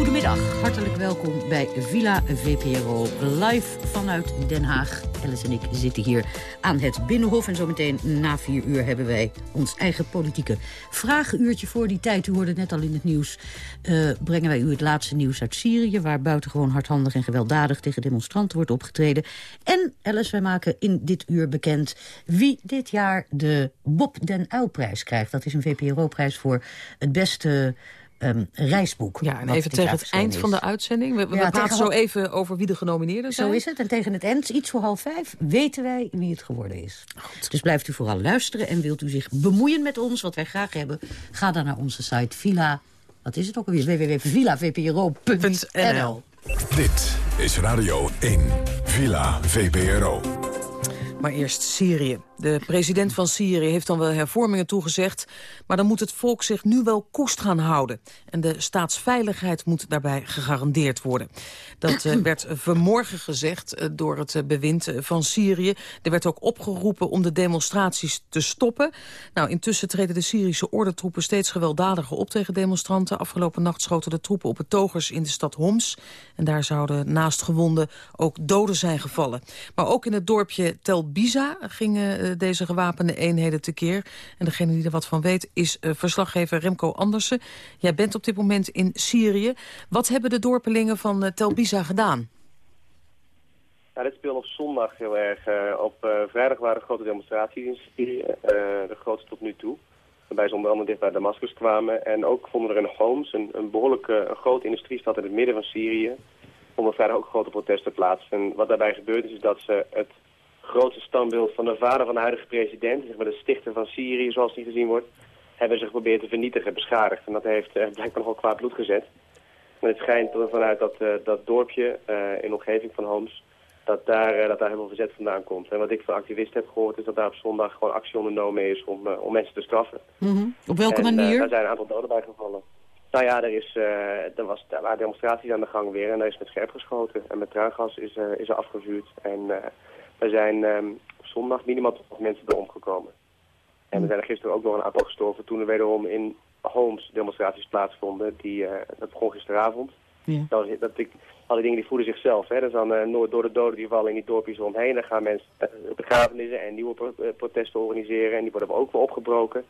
Speaker 25: Goedemiddag, hartelijk welkom bij Villa VPRO, live vanuit Den Haag. Alice en ik zitten hier aan het Binnenhof. En zometeen na vier uur hebben wij ons eigen politieke vragenuurtje voor die tijd. U hoorde net al in het nieuws. eh, brengen wij u het laatste nieuws uit Syrië... waar buitengewoon hardhandig en gewelddadig tegen demonstranten wordt opgetreden. En Alice, wij maken in dit uur bekend wie dit jaar de Bob den Uylprijs krijgt. Dat is een VPRO-prijs voor het beste... ehm, reisboek.
Speaker 23: Ja, en even tegen het eind van de uitzending. We, we
Speaker 25: Ja,
Speaker 23: praten zo even over wie de genomineerden zijn.
Speaker 25: Zo is het. En tegen het eind, iets voor half vijf, weten wij wie het geworden is. Dus blijft u vooral luisteren en wilt u zich bemoeien met ons, wat wij graag hebben. Ga dan naar onze site Villa. Wat is het ook alweer? www.villavpro.nl
Speaker 24: Dit is Radio 1, Villa VPRO.
Speaker 23: Maar eerst Syrië. De president van Syrië heeft dan wel hervormingen toegezegd... maar dan moet het volk zich nu wel koest gaan houden. En de staatsveiligheid moet daarbij gegarandeerd worden. Dat uh, (clears throat) werd vanmorgen gezegd uh, door het uh, bewind van Syrië. Er werd ook opgeroepen om de demonstraties te stoppen. Nou, intussen treden de Syrische ordentroepen steeds gewelddadiger op tegen demonstranten. Afgelopen nacht schoten de troepen op betogers in de stad Homs. En daar zouden naast gewonden ook doden zijn gevallen. Maar ook in het dorpje Tel Biza gingen deze gewapende eenheden tekeer. En degene die er wat van weet is uh, verslaggever Remco Andersen. Jij bent op dit moment in Syrië. Wat hebben de dorpelingen van uh, Tel Biza gedaan?
Speaker 26: Nou, dit speelde op zondag heel erg. Op vrijdag waren er grote demonstraties in Syrië, de grootste tot nu toe. Waarbij ze onder andere dicht bij Damascus kwamen. En ook vonden er in Homs, een, een behoorlijk een grote industriestad in het midden van Syrië, vonden vrijdag ook grote protesten plaats. En wat daarbij gebeurd is, is dat ze het grootste standbeeld van de vader van de huidige president, zeg maar de stichter van Syrië zoals die gezien wordt, hebben ze geprobeerd te vernietigen, beschadigd. En dat heeft uh, blijkbaar nogal kwaad bloed gezet. Maar het schijnt ervan uit dat uh, dat dorpje uh, in de omgeving van Homs, dat daar, dat daar helemaal verzet vandaan komt. En wat ik van activisten heb gehoord is dat daar op zondag gewoon actie ondernomen is om, om mensen te straffen.
Speaker 25: Mm -hmm. Op welke
Speaker 26: en,
Speaker 25: manier?
Speaker 26: daar zijn een aantal doden bij gevallen. Nou ja, er, is, er, was, er waren demonstraties aan de gang weer en er is met scherp geschoten. En met traangas is, is er afgevuurd. En er zijn um, op zondag minimaal 12 mensen door omgekomen. En er zijn er gisteren ook nog een aantal gestorven toen er wederom in Homs demonstraties plaatsvonden. Die, uh, dat begon gisteravond.
Speaker 25: Ja.
Speaker 26: Dat, dat ik, al die dingen die voeden zichzelf. Hè. Dat is dan uh, door de doden die vallen in die dorpjes omheen. Dan gaan mensen uh, begrafenissen en nieuwe pro protesten organiseren. En die worden ook wel opgebroken.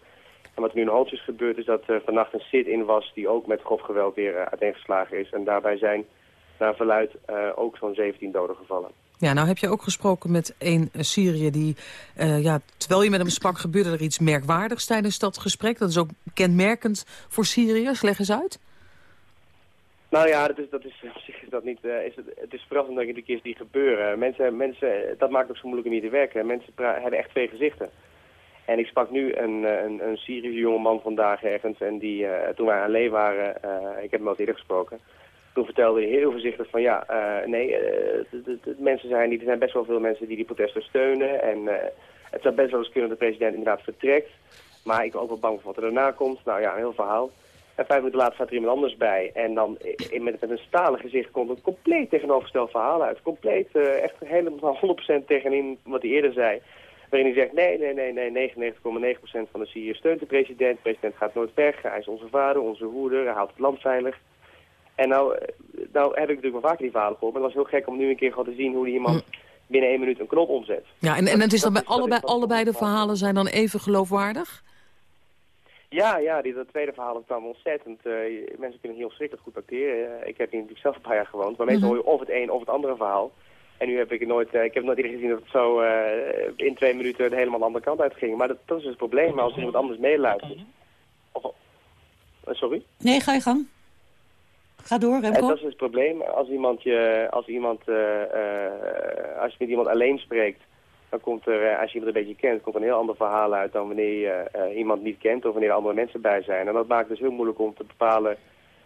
Speaker 26: En wat er nu in Homs is gebeurd is dat er vannacht een sit-in was die ook met grof geweld weer uiteengeslagen is. En daarbij zijn naar verluid ook zo'n 17 doden gevallen.
Speaker 23: Ja, nou heb je ook gesproken met een Syrië die, uh, ja, terwijl je met hem sprak, gebeurde er iets merkwaardigs tijdens dat gesprek. Dat is ook kenmerkend voor Syriërs. Leg eens uit.
Speaker 26: Nou ja, dat is, dat is, op zich is dat niet, uh, is het, het is verrassend dat het keer die gebeuren. Mensen, mensen, dat maakt het zo moeilijk om hier te werken. Mensen hebben echt twee gezichten. En ik sprak nu een, een, een Syrische jongeman vandaag ergens en die, toen wij aan Lee waren, ik heb hem al eerder gesproken, toen vertelde hij heel voorzichtig van ja, uh, nee, de mensen zijn er zijn best wel veel mensen die die protesten steunen. En uh, het zou best wel eens kunnen dat de president inderdaad vertrekt. Maar ik ben ook wel bang voor wat er daarna komt. Nou ja, een heel verhaal. En vijf minuten later staat er iemand anders bij. En dan met, met een stalen gezicht komt een compleet tegenovergesteld verhaal uit. Compleet, echt helemaal 100% tegenin wat hij eerder zei. Waarin hij zegt, nee, nee, nee, nee, 99,9% van de Syrië steunt de president. De president gaat nooit weg. Hij is onze vader, onze hoeder. Hij houdt het land veilig. En nou, nou heb ik natuurlijk wel vaker die verhalen gehoord. Maar het was heel gek om nu een keer gewoon te zien hoe die iemand binnen één minuut een knop omzet.
Speaker 23: Ja, en, en het is dan bij allebei, allebei de verhalen zijn dan even geloofwaardig?
Speaker 26: Ja, ja, die, dat tweede verhaal kwam ontzettend. Uh, mensen kunnen heel schrikkelijk goed acteren. Uh, ik heb hier natuurlijk zelf een paar jaar gewoond. Maar meestal hoor je of het een of het andere verhaal. En nu heb ik nooit, uh, ik heb nooit eerder gezien dat het zo in twee minuten helemaal de andere kant uit ging. Maar dat, dat is dus het probleem. Maar als iemand anders meeluistert... Of, sorry?
Speaker 25: Nee, ga je gang. Ga door, Remco.
Speaker 26: En dat is het probleem. Als iemand je, als iemand, uh, uh, als je met iemand alleen spreekt, dan komt er, uh, als je iemand een beetje kent, komt er een heel ander verhaal uit dan wanneer je iemand niet kent of wanneer er andere mensen bij zijn. En dat maakt het dus heel moeilijk om te bepalen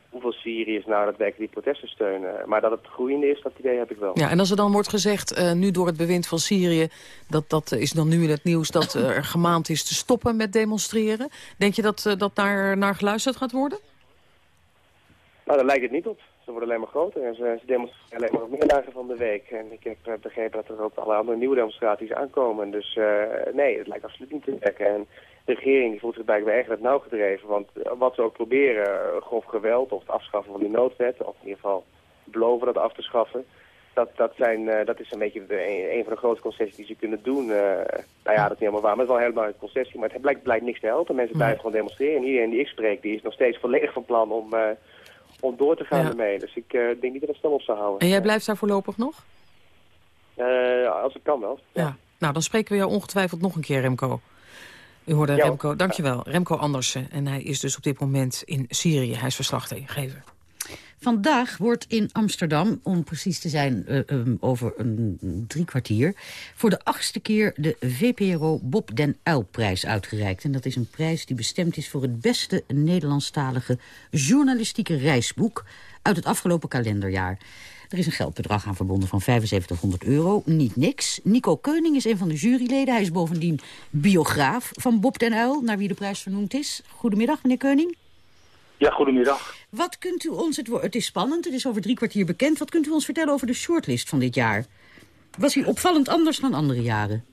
Speaker 26: hoeveel Syriërs nou daadwerkelijk die protesten steunen. Maar dat het groeiende is, dat idee heb ik wel.
Speaker 23: Ja, en als er dan wordt gezegd, nu door het bewind van Syrië, dat, dat is dan nu in het nieuws dat er gemaand is te stoppen met demonstreren. Denk je dat, dat daar naar geluisterd gaat worden?
Speaker 26: Nou, daar lijkt het niet op. Ze worden alleen maar groter en ze, ze demonstreren alleen maar op meer dagen van de week. En ik heb uh, begrepen dat er ook allerlei andere nieuwe demonstraties aankomen. Dus uh, nee, het lijkt absoluut niet te werken. En de regering die voelt zich blijkbaar erg het nauw gedreven. Want wat ze ook proberen, grof geweld of het afschaffen van die noodwet, of in ieder geval beloven dat af te schaffen, dat, dat, zijn, uh, dat is een beetje de, een, een van de grote concessies die ze kunnen doen. nou ja, dat is niet helemaal waar, maar het is wel een hele belangrijke concessie. Maar het blijkt, blijkt niks te helpen. Mensen blijven gewoon demonstreren. En iedereen die ik spreek, die is nog steeds volledig van plan om om door te gaan ja. ermee. Dus ik uh, denk niet dat het snel op zou houden.
Speaker 23: En jij blijft daar voorlopig nog?
Speaker 26: Uh, als het kan wel.
Speaker 23: Ja. ja. Nou, dan spreken we jou ongetwijfeld nog een keer, Remco. U hoorde ja. Remco, dankjewel. Remco Andersen. En hij is dus op dit moment in Syrië. Hij is verslaggever.
Speaker 25: Vandaag wordt in Amsterdam, om precies te zijn uh, um, over een drie kwartier... voor de achtste keer de VPRO Bob den Uylprijs uitgereikt. En dat is een prijs die bestemd is voor het beste Nederlandstalige journalistieke reisboek... uit het afgelopen kalenderjaar. Er is een geldbedrag aan verbonden van 7500 euro. Niet niks. Nico Keuning is een van de juryleden. Hij is bovendien biograaf van Bob den Uyl, naar wie de prijs vernoemd is. Goedemiddag, meneer Keuning.
Speaker 27: Ja, goedemiddag.
Speaker 25: Wat kunt u ons, het, is spannend, het is over drie kwartier bekend. Wat kunt u ons vertellen over de shortlist van dit jaar? Was hij opvallend anders dan andere jaren?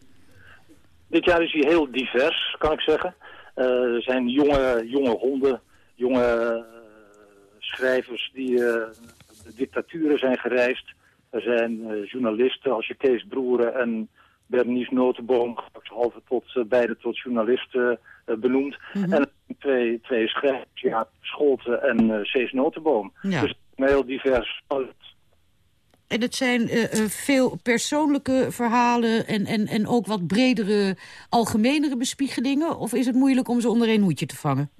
Speaker 27: Dit jaar is hij heel divers, kan ik zeggen. Eh, er zijn jonge, jonge honden, jonge eh, schrijvers die eh, de dictaturen zijn gereisd. Er zijn journalisten als je Kees Broeren en Bernice Notenboom, halve tot, beide tot journalisten eh, benoemd. En twee, twee schrijvers, Jaap Scholten en Cees Notenboom.
Speaker 25: Ja.
Speaker 27: Dus een heel divers
Speaker 25: En het zijn eh, veel persoonlijke verhalen en, en, en ook wat bredere, algemenere bespiegelingen? Of is het moeilijk om ze onder één hoedje te vangen?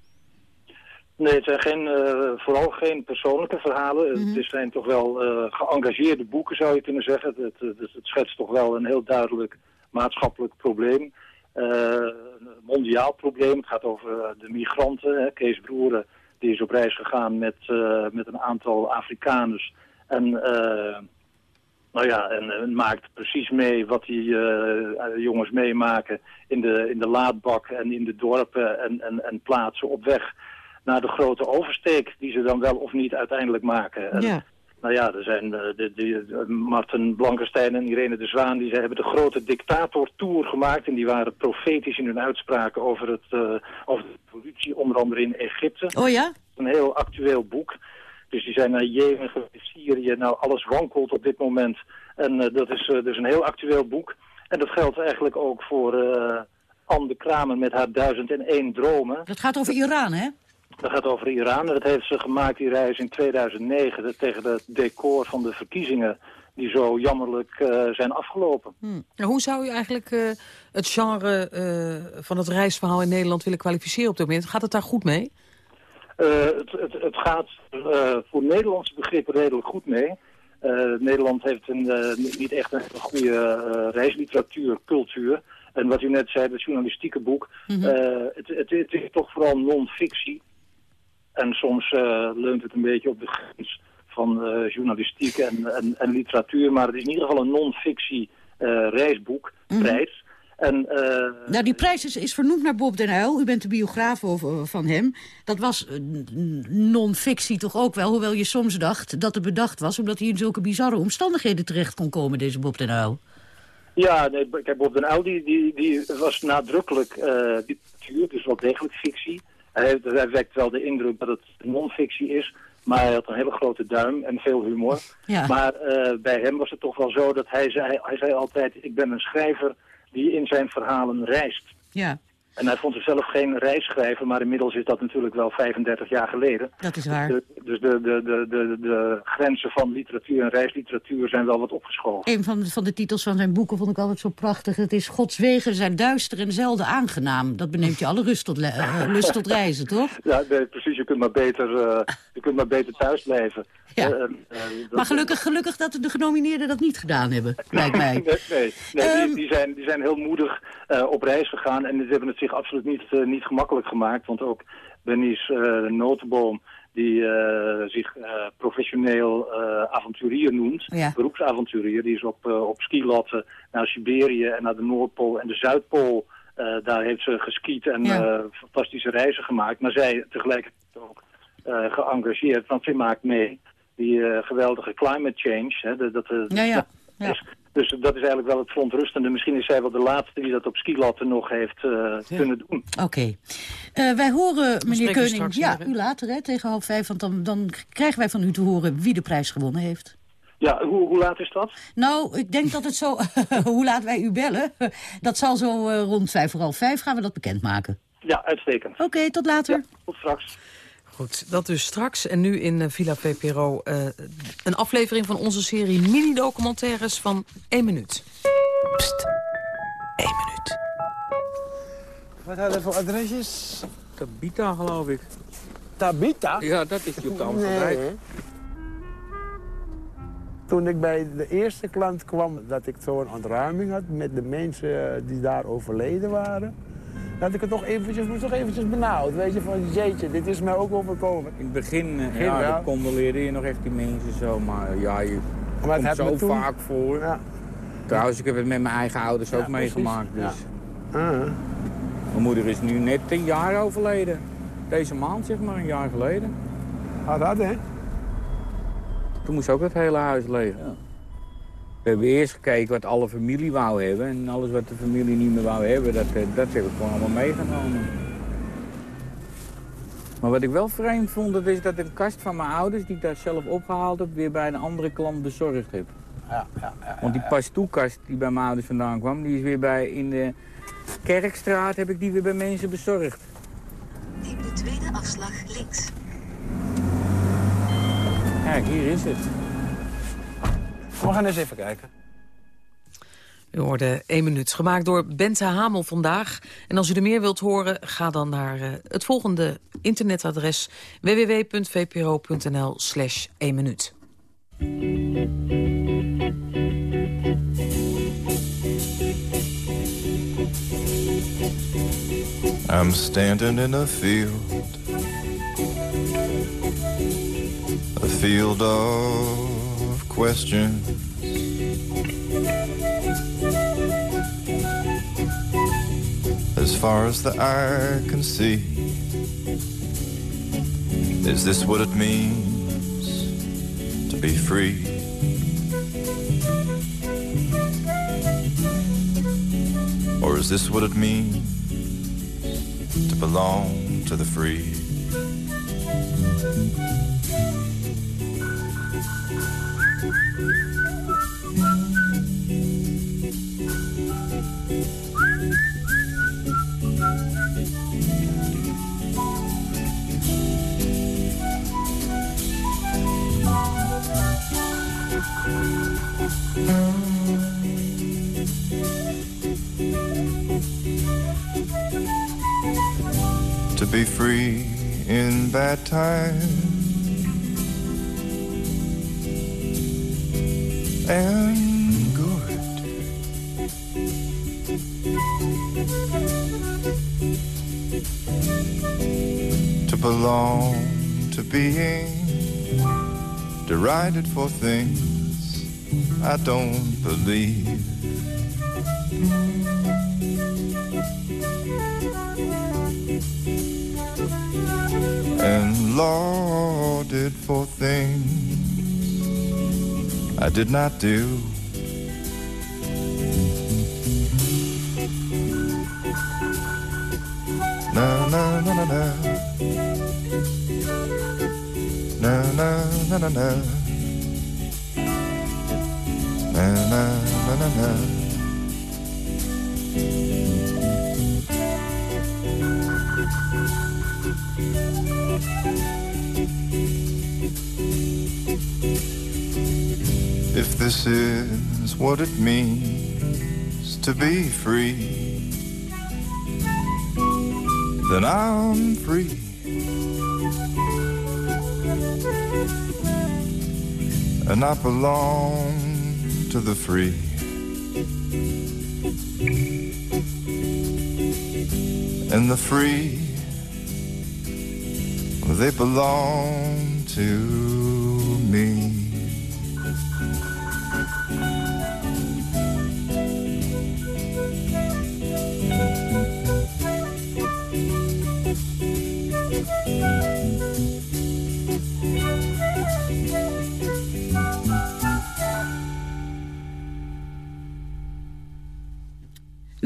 Speaker 27: Nee, het zijn geen, vooral geen persoonlijke verhalen. Het zijn toch wel eh, geëngageerde boeken, zou je kunnen zeggen. Het, het schetst toch wel een heel duidelijk maatschappelijk probleem. Eh, een mondiaal probleem. Het gaat over eh, de migranten. Hè. Kees Broeren die is op reis gegaan met, eh, met een aantal Afrikaners. En, nou ja, en, maakt precies mee wat die jongens meemaken in de, in de laadbak en in de dorpen en, en, en plaatsen op weg naar de grote oversteek die ze dan wel of niet uiteindelijk maken. En,
Speaker 25: Ja.
Speaker 27: Nou ja, er zijn eh, de, de, Martin Blankenstein en Irene de Zwaan, die ze hebben de grote dictator-tour gemaakt. En die waren profetisch in hun uitspraken over, het, eh, over de revolutie, onder andere in Egypte.
Speaker 25: Oh ja?
Speaker 27: Een heel actueel boek. Dus die zijn naar Jemen geweest, Syrië. Nou, alles wankelt op dit moment. En eh, dat is dus een heel actueel boek. En dat geldt eigenlijk ook voor Anne de Kramer met haar 1001 dromen.
Speaker 25: Dat gaat over Iran, hè?
Speaker 27: Dat gaat over Iran. Dat heeft ze gemaakt, die reis in 2009, dat- tegen het decor van de verkiezingen die zo jammerlijk eh, zijn afgelopen.
Speaker 23: Hm. Nou, hoe zou u eigenlijk eh, het genre eh, van het reisverhaal in Nederland willen kwalificeren op dit moment? Gaat het daar goed mee?
Speaker 27: Het, het, het gaat voor Nederlandse begrippen redelijk goed mee. Nederland heeft een, niet- echt een goede reisliteratuur, cultuur. En wat u net zei, het journalistieke boek,
Speaker 25: Mhm.
Speaker 27: het, het is toch vooral non-fictie. En soms eh, leunt het een beetje op de grens van eh, journalistiek en, en, en literatuur. Maar het is in ieder geval een non-fictie eh, reisboek, prijs. En, eh,
Speaker 25: Nou, die prijs is, is vernoemd naar Bob den Uyl. U bent de biograaf over, van hem. Dat was non-fictie toch ook wel, hoewel je soms dacht dat het bedacht was... omdat hij in zulke bizarre omstandigheden terecht kon komen, deze Bob den Uyl.
Speaker 27: Ja, nee, kijk, Bob den Uyl die, die, die was nadrukkelijk eh literatuur, dus wel degelijk fictie. Hij, heeft, hij wekt wel de indruk dat het non-fictie is, maar hij had een hele grote duim en veel humor.
Speaker 25: Ja.
Speaker 27: Maar eh, bij hem was het toch wel zo dat hij zei, hij zei altijd, ik ben een schrijver die in zijn verhalen reist.
Speaker 25: Ja,
Speaker 27: En hij vond zichzelf geen reisschrijver, maar inmiddels is dat natuurlijk wel 35 jaar geleden.
Speaker 25: dat is waar.
Speaker 27: De- dus de, de, de, de, de grenzen van literatuur en reisliteratuur zijn wel wat opgeschoven.
Speaker 25: Een van de, van de titels van zijn boeken vond ik altijd zo prachtig. Het is Gods wegen zijn duister en zelden aangenaam. Dat beneemt je alle rust tot, eh, (laughs) lust tot reizen, toch?
Speaker 27: Ja, nee, precies. Je kunt maar beter, eh, je kunt maar beter thuis blijven. (laughs)
Speaker 25: Ja.
Speaker 27: Eh,
Speaker 25: Maar gelukkig, gelukkig dat de genomineerden dat niet gedaan hebben, lijkt (laughs) mij.
Speaker 27: Nee, nee, nee
Speaker 25: Ehm,
Speaker 27: die, die, zijn, die zijn heel moedig op reis gegaan en die hebben het zich absoluut niet, eh, niet gemakkelijk gemaakt. Want ook Bernice eh Notenboom, die eh, zich professioneel avonturier noemt,
Speaker 25: Ja.
Speaker 27: beroepsavonturier, die is op, op skilatten naar Siberië en naar de Noordpool en de Zuidpool. Daar heeft ze geskiet en
Speaker 25: Ja.
Speaker 27: fantastische reizen gemaakt. Maar zij tegelijkertijd ook geëngageerd, want zij maakt mee die geweldige climate change. Hè, dat,
Speaker 25: Ja, ja. ja.
Speaker 27: Dus dat is eigenlijk wel het verontrustende. Misschien is zij wel de laatste die dat op skilatten nog heeft eh, kunnen doen.
Speaker 25: Oké. Eh, wij horen, meneer Keuning... Ja, u later, hè, tegen half vijf. Want dan, dan krijgen wij van u te horen wie de prijs gewonnen heeft.
Speaker 27: Ja, hoe, hoe laat is dat?
Speaker 25: Nou, ik denk dat het zo... (laughs) hoe laat wij u bellen? Dat zal zo eh, rond vijf voor half vijf gaan we dat bekendmaken.
Speaker 27: Ja, uitstekend.
Speaker 25: Oké, tot later.
Speaker 27: Tot straks.
Speaker 23: Goed, dat dus straks. En nu in eh, Villa VPRO eh, een aflevering van onze serie mini-documentaires van 1 minuut. Pst, 1 minuut.
Speaker 28: Wat hadden voor adresjes?
Speaker 29: Tabita, geloof ik.
Speaker 28: Tabita?
Speaker 29: Ja, dat is die op de
Speaker 28: Nee,
Speaker 29: Amsterdijk.
Speaker 28: hè? Toen ik bij de eerste klant kwam, dat ik zo'n ontruiming had met de mensen eh, die daar overleden waren. Dat ik het toch eventjes, moest toch eventjes benauwd. Weet je, van jeetje, dit is mij ook overkomen.
Speaker 29: In het begin, eh,
Speaker 28: Begin
Speaker 29: ja, condoleerde je nog echt die mensen zo. Maar ja, je,
Speaker 28: Maar het
Speaker 30: komt zo
Speaker 28: toen-
Speaker 30: vaak voor.
Speaker 28: Ja.
Speaker 30: Trouwens, ik heb het met mijn eigen ouders ook meegemaakt. Dus.
Speaker 28: Ah.
Speaker 30: Mijn moeder is nu net een jaar overleden. Deze maand, zeg maar, een jaar geleden.
Speaker 28: Ah, dat hè?
Speaker 30: Toen moest ook het hele huis leeg. We hebben eerst gekeken wat alle familie wou hebben. En alles wat de familie niet meer wou hebben, dat, eh, dat heb ik gewoon allemaal meegenomen. Maar wat ik wel vreemd vond, dat is dat een kast van mijn ouders, die ik daar zelf opgehaald heb, weer bij een andere klant bezorgd heb.
Speaker 28: Ja, ja, ja.
Speaker 30: Want die pas toekast die bij mijn ouders vandaan kwam, die is weer bij, in de Kerkstraat, heb ik die weer bij mensen bezorgd.
Speaker 31: Neem de tweede afslag links.
Speaker 30: Kijk, hier is het.
Speaker 28: We gaan eens even kijken.
Speaker 23: U hoorde 1 minuut, gemaakt door Bente Hamel vandaag. En als u er meer wilt horen, ga dan naar eh, het volgende internetadres... www.vpro.nl slash 1 minuut.
Speaker 32: I'm standing in a field, a field of questions. As far as the eye can see, is this what it means to be free? Or is this what it means to belong to the free? Be free in bad times and good. To belong to being derided for things I don't believe. Lauded for things I did not do. Na na na na na. Na na na na na. Na na na na na. If this is what it means to be free, then I'm free. And I belong to the free. And the free, they belong to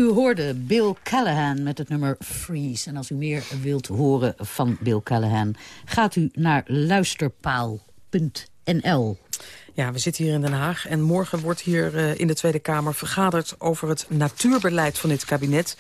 Speaker 25: U hoorde Bill Callahan met het nummer Freeze. En als u meer wilt horen van Bill Callahan... gaat u naar luisterpaal.nl.
Speaker 23: Ja, we zitten hier in Den Haag en morgen wordt hier eh, in de Tweede Kamer vergaderd over het natuurbeleid van dit kabinet.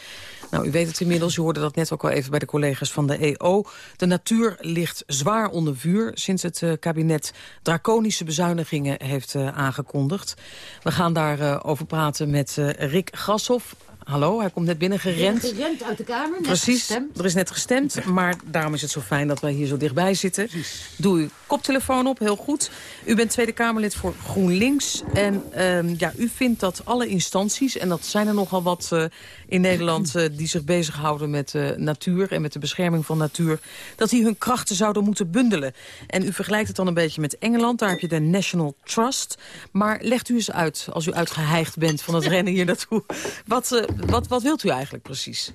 Speaker 23: Nou, u weet het inmiddels, u hoorde dat net ook al even bij de collega's van de EO. De natuur ligt zwaar onder vuur sinds het eh, kabinet draconische bezuinigingen heeft eh, aangekondigd. We gaan daarover over praten met Rick Grashoff. Hallo, hij komt net binnen gerend.
Speaker 25: Gerend uit de kamer, net
Speaker 23: Precies,
Speaker 25: gestemd.
Speaker 23: er is net gestemd, maar daarom is het zo fijn dat wij hier zo dichtbij zitten. Doe uw koptelefoon op, heel goed. U bent Tweede Kamerlid voor GroenLinks. En ehm, ja, u vindt dat alle instanties, en dat zijn er nogal wat eh, in Nederland... eh, die zich bezighouden met eh, natuur en met de bescherming van natuur... dat die hun krachten zouden moeten bundelen. En u vergelijkt het dan een beetje met Engeland. Daar heb je de National Trust. Maar legt u eens uit, als u uitgeheigd bent van het rennen hier naartoe... Wat, wat, wat wilt u eigenlijk precies?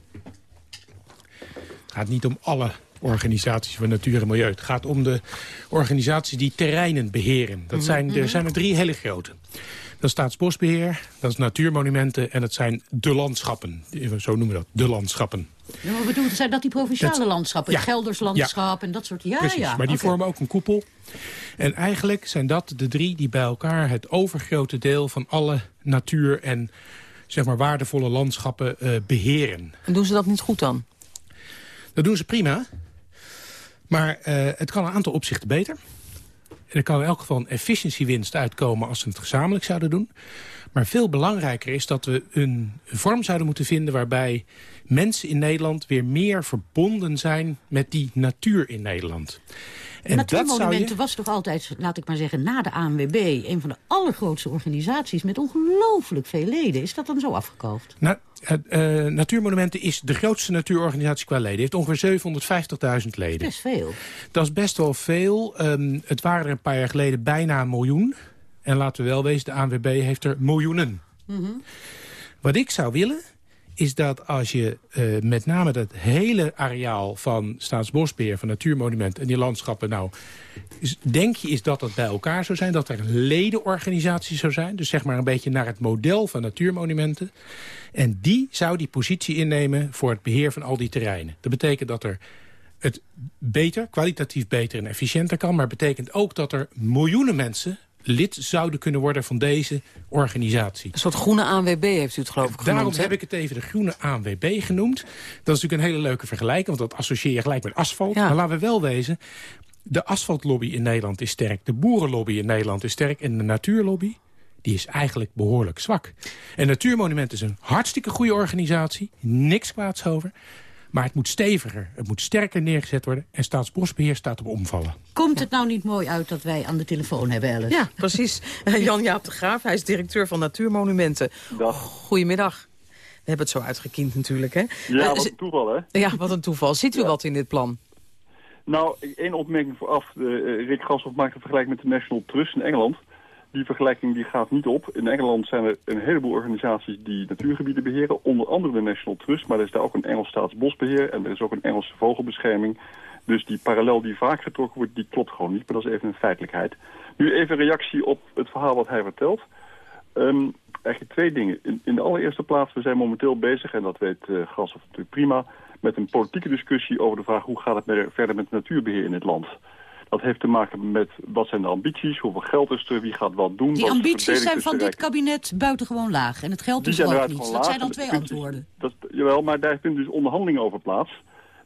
Speaker 33: Het gaat niet om alle organisaties van natuur en milieu. Het gaat om de organisaties die terreinen beheren. Dat zijn, er zijn er drie hele grote. Dat is Staatsbosbeheer, dat is Natuurmonumenten... en dat zijn de landschappen. Zo noemen we dat, de landschappen.
Speaker 25: Ja, maar zijn dat die provinciale
Speaker 33: Dat-
Speaker 25: landschappen?
Speaker 33: Ja.
Speaker 25: Het Gelders landschap en dat soort... Ja,
Speaker 33: Precies,
Speaker 25: ja.
Speaker 33: maar die vormen ook een koepel. En eigenlijk zijn dat de drie die bij elkaar het overgrote deel... van alle natuur en zeg maar, waardevolle landschappen eh, beheren.
Speaker 23: En doen ze dat niet goed dan?
Speaker 33: Dat doen ze prima. Maar eh, het kan een aantal opzichten beter. En er kan in elk geval een efficiëntiewinst uitkomen als ze het gezamenlijk zouden doen. Maar veel belangrijker is dat we een vorm zouden moeten vinden... waarbij mensen in Nederland weer meer verbonden zijn met die natuur in Nederland. En dat
Speaker 25: Natuurmonumenten
Speaker 33: je...
Speaker 25: was toch altijd, laat ik maar zeggen, na de ANWB... een van de allergrootste organisaties met ongelooflijk veel leden. Is dat dan zo afgekalfd?
Speaker 33: Nou, eh, eh, Natuurmonumenten is de grootste natuurorganisatie qua leden. heeft ongeveer 750.000 leden.
Speaker 25: Best veel.
Speaker 33: Dat is best wel veel. Ehm, het waren er een paar jaar geleden bijna een miljoen. En laten we wel wezen, de ANWB heeft er miljoenen. Wat ik zou willen, is dat als je eh, met name dat hele areaal van Staatsbosbeheer, van Natuurmonumenten en die landschappen, nou, denk je is dat dat bij elkaar zou zijn, dat er een ledenorganisatie zou zijn, dus zeg maar een beetje naar het model van Natuurmonumenten. En die zou die positie innemen voor het beheer van al die terreinen. Dat betekent dat er het beter, kwalitatief beter en efficiënter kan. Maar betekent ook dat er miljoenen mensen lid zouden kunnen worden van deze organisatie.
Speaker 23: Een soort groene ANWB heeft u het geloof ik
Speaker 33: Daarom
Speaker 23: genoemd, hè?
Speaker 33: heb ik het even de groene ANWB genoemd. Dat is natuurlijk een hele leuke vergelijking, want dat associeer je gelijk met asfalt. Maar laten we wel wezen, de asfaltlobby in Nederland is sterk. De boerenlobby in Nederland is sterk. En de natuurlobby, die is eigenlijk behoorlijk zwak. En Natuurmonument is een hartstikke goede organisatie. Niks kwaads over. Maar het moet steviger, het moet sterker neergezet worden. En Staatsbosbeheer staat op omvallen.
Speaker 25: Komt het nou niet mooi uit dat wij aan de telefoon hebben, Alice?
Speaker 23: Ja, precies. (laughs) Jan-Jaap de Graaf, hij is directeur van Natuurmonumenten. Goedemiddag. We hebben het zo uitgekiend natuurlijk, hè?
Speaker 34: Ja,
Speaker 23: Eh,
Speaker 34: wat een toeval, hè?
Speaker 23: Ja, wat een toeval. Ziet u wat in dit plan?
Speaker 34: Nou, één opmerking vooraf. De, eh, Rick Gashoff maakt een vergelijking met de National Trust in Engeland. Die vergelijking die gaat niet op. In Engeland zijn er een heleboel organisaties die natuurgebieden beheren. Onder andere de National Trust, maar er is daar ook een Engels staatsbosbeheer... en er is ook een Engelse vogelbescherming. Dus die parallel die vaak getrokken wordt, die klopt gewoon niet. Maar dat is even een feitelijkheid. Nu even reactie op het verhaal wat hij vertelt. Ehm, eigenlijk twee dingen. In, in de allereerste plaats, we zijn momenteel bezig... en dat weet uh, Gashoff natuurlijk prima... met een politieke discussie over de vraag... hoe gaat het verder met natuurbeheer in het land... Dat heeft te maken met wat zijn de ambities, hoeveel geld is er, wie gaat wat doen.
Speaker 25: Die
Speaker 34: wat
Speaker 25: ambities zijn van dit kabinet buitengewoon laag. En het geld is ook niet. Dat zijn dan twee
Speaker 34: is-
Speaker 25: antwoorden.
Speaker 34: Dat, jawel, maar daar vinden dus onderhandelingen over plaats.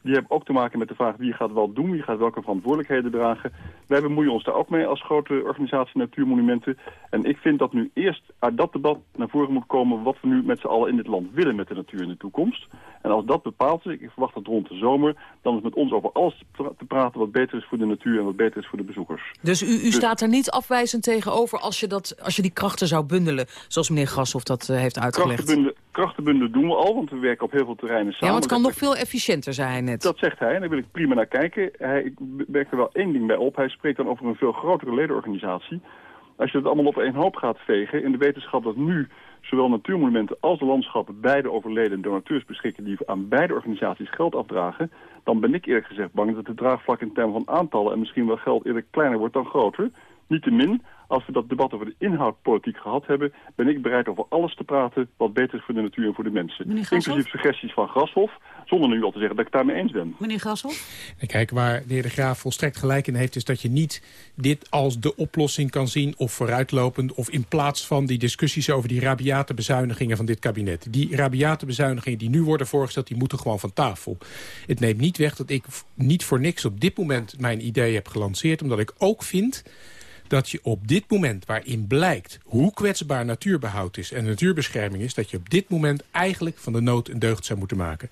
Speaker 34: Die hebben ook te maken met de vraag wie gaat wat doen, wie gaat welke verantwoordelijkheden dragen. Wij bemoeien ons daar ook mee als grote organisatie Natuurmonumenten. En ik vind dat nu eerst uit dat debat naar voren moet komen wat we nu met z'n allen in dit land willen met de natuur in de toekomst. En als dat bepaald is, ik verwacht dat rond de zomer, dan is met ons over alles te pra- te praten wat beter is voor de natuur en wat beter is voor de bezoekers.
Speaker 23: Dus u, u staat er niet afwijzend tegenover als je, dat, als je die krachten zou bundelen... zoals meneer Grashoff dat eh, heeft uitgelegd.
Speaker 34: Krachtenbunden, krachtenbunden doen we al, want we werken op heel veel terreinen samen.
Speaker 23: Ja, want het kan
Speaker 34: Dat-
Speaker 23: nog veel efficiënter, hij net.
Speaker 34: Dat zegt hij en daar wil ik prima naar kijken. Hij ik merk er wel één ding bij op. Hij spreekt dan over een veel grotere ledenorganisatie. Als je het allemaal op één hoop gaat vegen... in de wetenschap dat nu zowel natuurmonumenten als de landschappen... beide overleden donateurs beschikken... die aan beide organisaties geld afdragen... dan ben ik eerlijk gezegd bang dat het draagvlak in termen van aantallen... en misschien wel geld eerder kleiner wordt dan groter. Niettemin, als we dat debat over de inhoud politiek gehad hebben... ben ik bereid over alles te praten wat beter is voor de natuur en voor de mensen. Inclusief suggesties van Grashof, zonder nu al te zeggen dat ik het daarmee eens ben.
Speaker 25: Meneer Grashoff?
Speaker 33: En kijk, waar de heer De Graaf volstrekt gelijk in heeft... is dat je niet dit als de oplossing kan zien of vooruitlopend... of in plaats van die discussies over die rabiate bezuinigingen van dit kabinet. Die rabiate bezuinigingen die nu worden voorgesteld... die moeten gewoon van tafel. Het neemt niet weg dat ik niet voor niks op dit moment mijn idee heb gelanceerd... omdat ik ook vind dat je op dit moment waarin blijkt hoe kwetsbaar natuurbehoud is... en natuurbescherming is, dat je op dit moment eigenlijk van de nood een deugd zou moeten maken.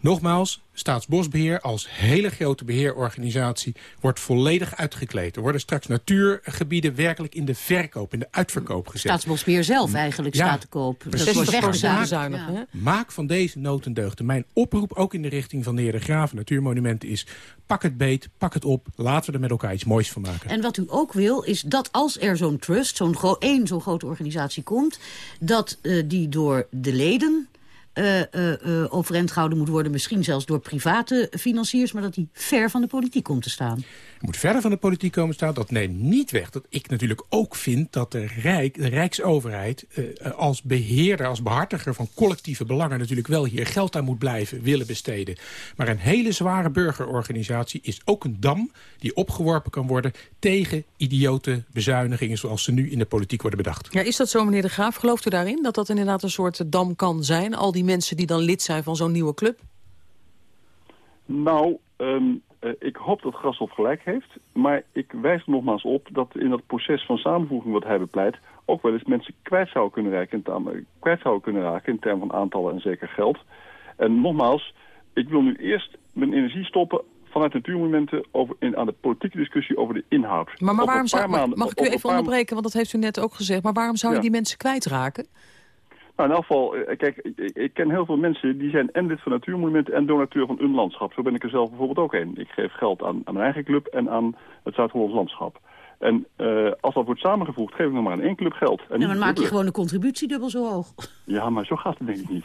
Speaker 33: Nogmaals, Staatsbosbeheer als hele grote beheerorganisatie wordt volledig uitgekleed. Er worden straks natuurgebieden werkelijk in de verkoop, in de uitverkoop gezet.
Speaker 25: Staatsbosbeheer zelf eigenlijk
Speaker 33: Ja,
Speaker 25: staat te koop.
Speaker 33: precies.
Speaker 25: Dat wordt
Speaker 33: Maak-
Speaker 25: weggezuinigd. Ja.
Speaker 33: Maak van deze nood een deugd. Mijn oproep, ook in de richting van de heer De Graaf, Natuurmonumenten, is... pak het beet, pak het op, laten we er met elkaar iets moois van maken.
Speaker 25: En wat u ook wil, is dat als er zo'n trust, zo'n één zo'n grote organisatie komt... dat eh, die door de leden eh, eh, overeind gehouden moet worden. Misschien zelfs door private financiers. Maar dat die ver van de politiek komt te staan.
Speaker 33: Moet verder van de politiek komen staan. Dat neemt niet weg dat ik natuurlijk ook vind dat de, Rijk, de Rijksoverheid... eh, als beheerder, als behartiger van collectieve belangen... natuurlijk wel hier geld aan moet blijven willen besteden. Maar een hele zware burgerorganisatie is ook een dam... die opgeworpen kan worden tegen idiote bezuinigingen... zoals ze nu in de politiek worden bedacht.
Speaker 23: Ja, is dat zo, meneer De Graaf? Gelooft u daarin dat dat inderdaad een soort dam kan zijn? Al die mensen die dan lid zijn van zo'n nieuwe club?
Speaker 34: Nou, ehm, eh, ik hoop dat Grashoff gelijk heeft. Maar ik wijs er nogmaals op dat in dat proces van samenvoeging wat hij bepleit... ook wel eens mensen kwijt zouden kunnen, raken in termen, kwijt zouden kunnen raken in termen van aantallen en zeker geld. En nogmaals, ik wil nu eerst mijn energie stoppen vanuit natuurmonumenten over, in, aan de politieke discussie over de inhoud.
Speaker 23: Maar, waarom zou, mag,
Speaker 34: maanden-
Speaker 23: mag ik u even onderbreken, want dat heeft u net ook gezegd. Maar waarom zou je
Speaker 34: Ja.
Speaker 23: die mensen kwijtraken?
Speaker 34: Nou, in elk geval, eh, kijk, ik, ken heel veel mensen die zijn en lid van Natuurmonumenten en donateur van een landschap. Zo ben ik er zelf bijvoorbeeld ook een. Ik geef geld aan, aan mijn eigen club en aan het Zuid-Hollands landschap. En eh, als dat wordt samengevoegd, geef ik nog maar aan één club geld. En
Speaker 25: Ja,
Speaker 34: niet
Speaker 25: maar dan maak je gewoon de contributie dubbel zo hoog.
Speaker 34: Ja, maar zo gaat het denk ik niet.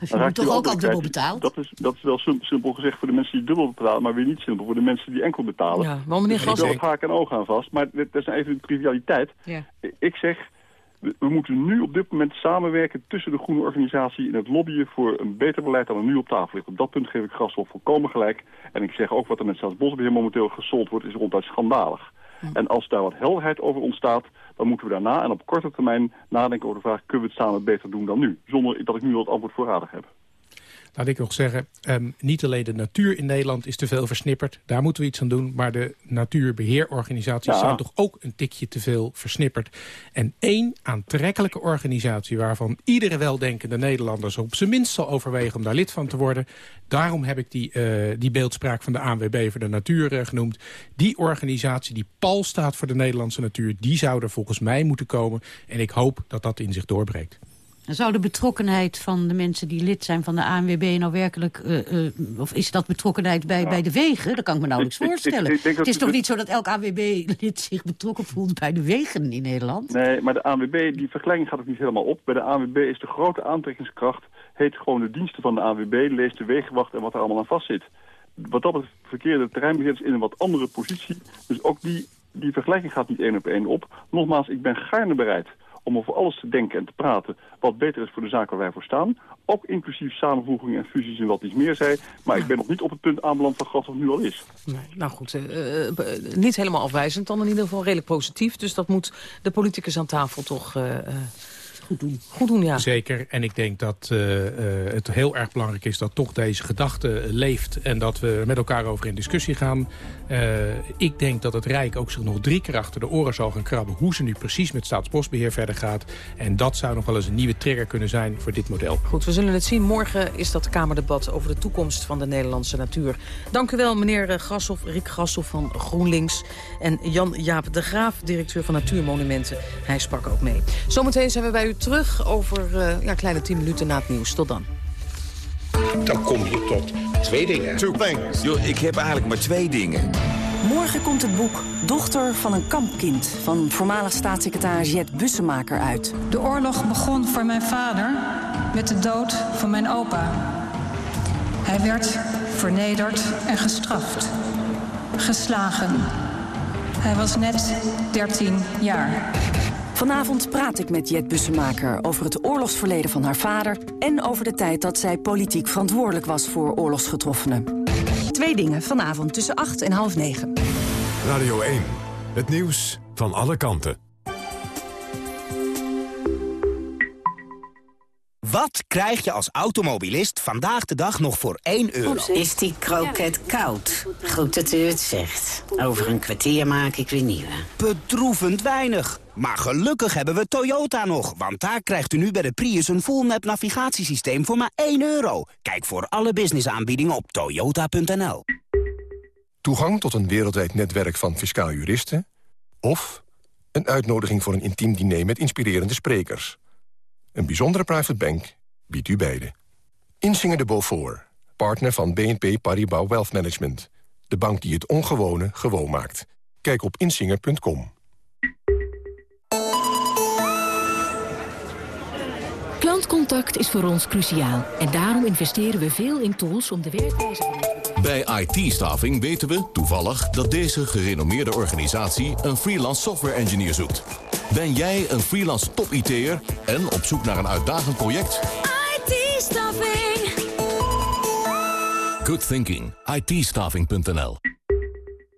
Speaker 25: je
Speaker 34: Dan raakt
Speaker 25: toch ook al dubbel betaald?
Speaker 34: Dat is, dat is wel sim- simpel gezegd voor de mensen die dubbel betalen, maar weer niet simpel voor de mensen die enkel betalen.
Speaker 23: Ja, maar meneer
Speaker 34: Dus ik haak en oog aan vast, maar dit- dat is even een trivialiteit.
Speaker 23: Ja.
Speaker 34: Ik zeg, we we moeten nu op dit moment samenwerken tussen de groene organisatie en het lobbyen voor een beter beleid dan er nu op tafel ligt. Op dat punt geef ik Grashoff volkomen gelijk. En ik zeg ook wat er met Staatsbosbeheer momenteel gesold wordt, is ronduit schandalig. En als daar wat helderheid over ontstaat, dan moeten we daarna en op korte termijn nadenken over de vraag, kunnen we het samen beter doen dan nu? Zonder dat ik nu al het antwoord voorradig heb.
Speaker 33: Laat ik nog zeggen, ehm, niet alleen de natuur in Nederland is te veel versnipperd. Daar moeten we iets aan doen. Maar de natuurbeheerorganisaties
Speaker 34: Ja.
Speaker 33: zijn toch ook een tikje te veel versnipperd. En één aantrekkelijke organisatie waarvan iedere weldenkende Nederlanders op zijn minst zal overwegen om daar lid van te worden. Daarom heb ik die, eh, die beeldspraak van de ANWB voor de natuur eh, genoemd. Die organisatie die pal staat voor de Nederlandse natuur, die zou er volgens mij moeten komen. En ik hoop dat dat in zich doorbreekt.
Speaker 25: Zou de betrokkenheid van de mensen die lid zijn van de ANWB nou werkelijk... eh, eh, of is dat betrokkenheid bij, bij de wegen? Dat kan ik me nauwelijks
Speaker 34: Ik- (laughs) ik- ik-
Speaker 25: voorstellen.
Speaker 34: ik
Speaker 25: het is toch niet zo dat elk ANWB-lid zich betrokken voelt bij de wegen in Nederland?
Speaker 34: Nee, maar de ANWB, die vergelijking gaat ook niet helemaal op. Bij de ANWB is de grote aantrekkingskracht, heet gewoon de diensten van de ANWB, leest de wegenwacht en wat er allemaal aan vastzit. Wat dat betreft verkeerde terreinbeheerders in een wat andere positie. Dus ook die, die vergelijking gaat niet één op één op. Nogmaals, ik ben gaarne bereid om over alles te denken en te praten wat beter is voor de zaak waar wij voor staan. Ook inclusief samenvoegingen en fusies en wat iets meer zei. Maar ik ben nog niet op het punt aanbeland van gas of nu al is.
Speaker 23: Nee, nou goed, eh, eh, niet helemaal afwijzend, dan in ieder geval redelijk positief. Dus dat moet de politicus aan tafel toch eh,
Speaker 25: goed doen.
Speaker 23: Goed doen, ja.
Speaker 33: Zeker. En ik denk dat eh, eh, het heel erg belangrijk is dat toch deze gedachte leeft. En dat we met elkaar over in discussie gaan. Eh, ik denk dat het Rijk ook zich nog drie keer achter de oren zal gaan krabben... hoe ze nu precies met staatsbosbeheer verder gaat. En dat zou nog wel eens een nieuwe trigger kunnen zijn voor dit model.
Speaker 23: Goed, we zullen het zien. Morgen is dat Kamerdebat over de toekomst van de Nederlandse natuur. Dank u wel, meneer Grashoff, Rick Grashoff van GroenLinks... en Jan-Jaap de Graaf, directeur van Natuurmonumenten. Hij sprak ook mee. Zometeen zijn we bij u terug over eh, ja, kleine 10 minuten na het nieuws. Tot dan.
Speaker 35: Dan kom je tot twee dingen.
Speaker 32: Two things. Yo, ik heb eigenlijk maar twee dingen.
Speaker 36: Morgen komt het boek Dochter van een kampkind... van voormalig staatssecretaris Jet Bussemaker uit.
Speaker 37: De oorlog begon voor mijn vader met de dood van mijn opa. Hij werd vernederd en gestraft. Geslagen. Hij was net 13 jaar.
Speaker 36: Vanavond praat ik met Jet Bussemaker over het oorlogsverleden van haar vader... en over de tijd dat zij politiek verantwoordelijk was voor oorlogsgetroffenen. Twee dingen vanavond tussen 8 en half 9.
Speaker 1: Radio 1. Het nieuws van alle kanten.
Speaker 38: Wat krijg je als automobilist vandaag de dag nog voor 1 euro?
Speaker 8: Is die kroket koud? Goed dat u het zegt. Over een kwartier maak ik weer nieuwe.
Speaker 38: Bedroevend weinig. Maar gelukkig hebben we Toyota nog. Want daar krijgt u nu bij de Prius een full-map navigatiesysteem voor maar 1 euro. Kijk voor alle businessaanbiedingen op toyota.nl.
Speaker 1: Toegang tot een wereldwijd netwerk van fiscaal juristen... of een uitnodiging voor een intiem diner met inspirerende sprekers. Een bijzondere private bank biedt u beide. Insinger de Beaufort, partner van BNP Paribas Wealth Management. De bank die het ongewone gewoon maakt. Kijk op insinger.com.
Speaker 36: Klantcontact is voor ons cruciaal. En daarom investeren we veel in tools om de werkwijze van
Speaker 39: Bij IT-staffing weten we toevallig dat deze gerenommeerde organisatie een freelance software engineer zoekt. Ben jij een freelance top-IT'er en op zoek naar een uitdagend project?
Speaker 36: IT-staffing.
Speaker 39: Good thinking. it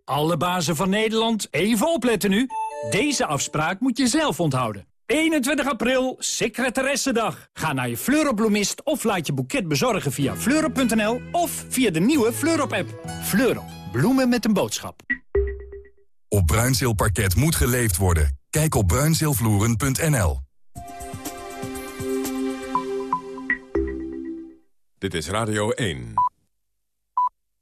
Speaker 32: Alle bazen van Nederland, even opletten nu. Deze afspraak moet je zelf onthouden. 21 april, secretaressendag. Ga naar je Fleurop of laat je boeket bezorgen via fleurop.nl of via de nieuwe Fleurop-app. Fleurop, bloemen met een boodschap.
Speaker 40: Op Bruinzeelparket moet geleefd worden. Kijk op bruinzeelvloeren.nl.
Speaker 1: Dit is Radio 1.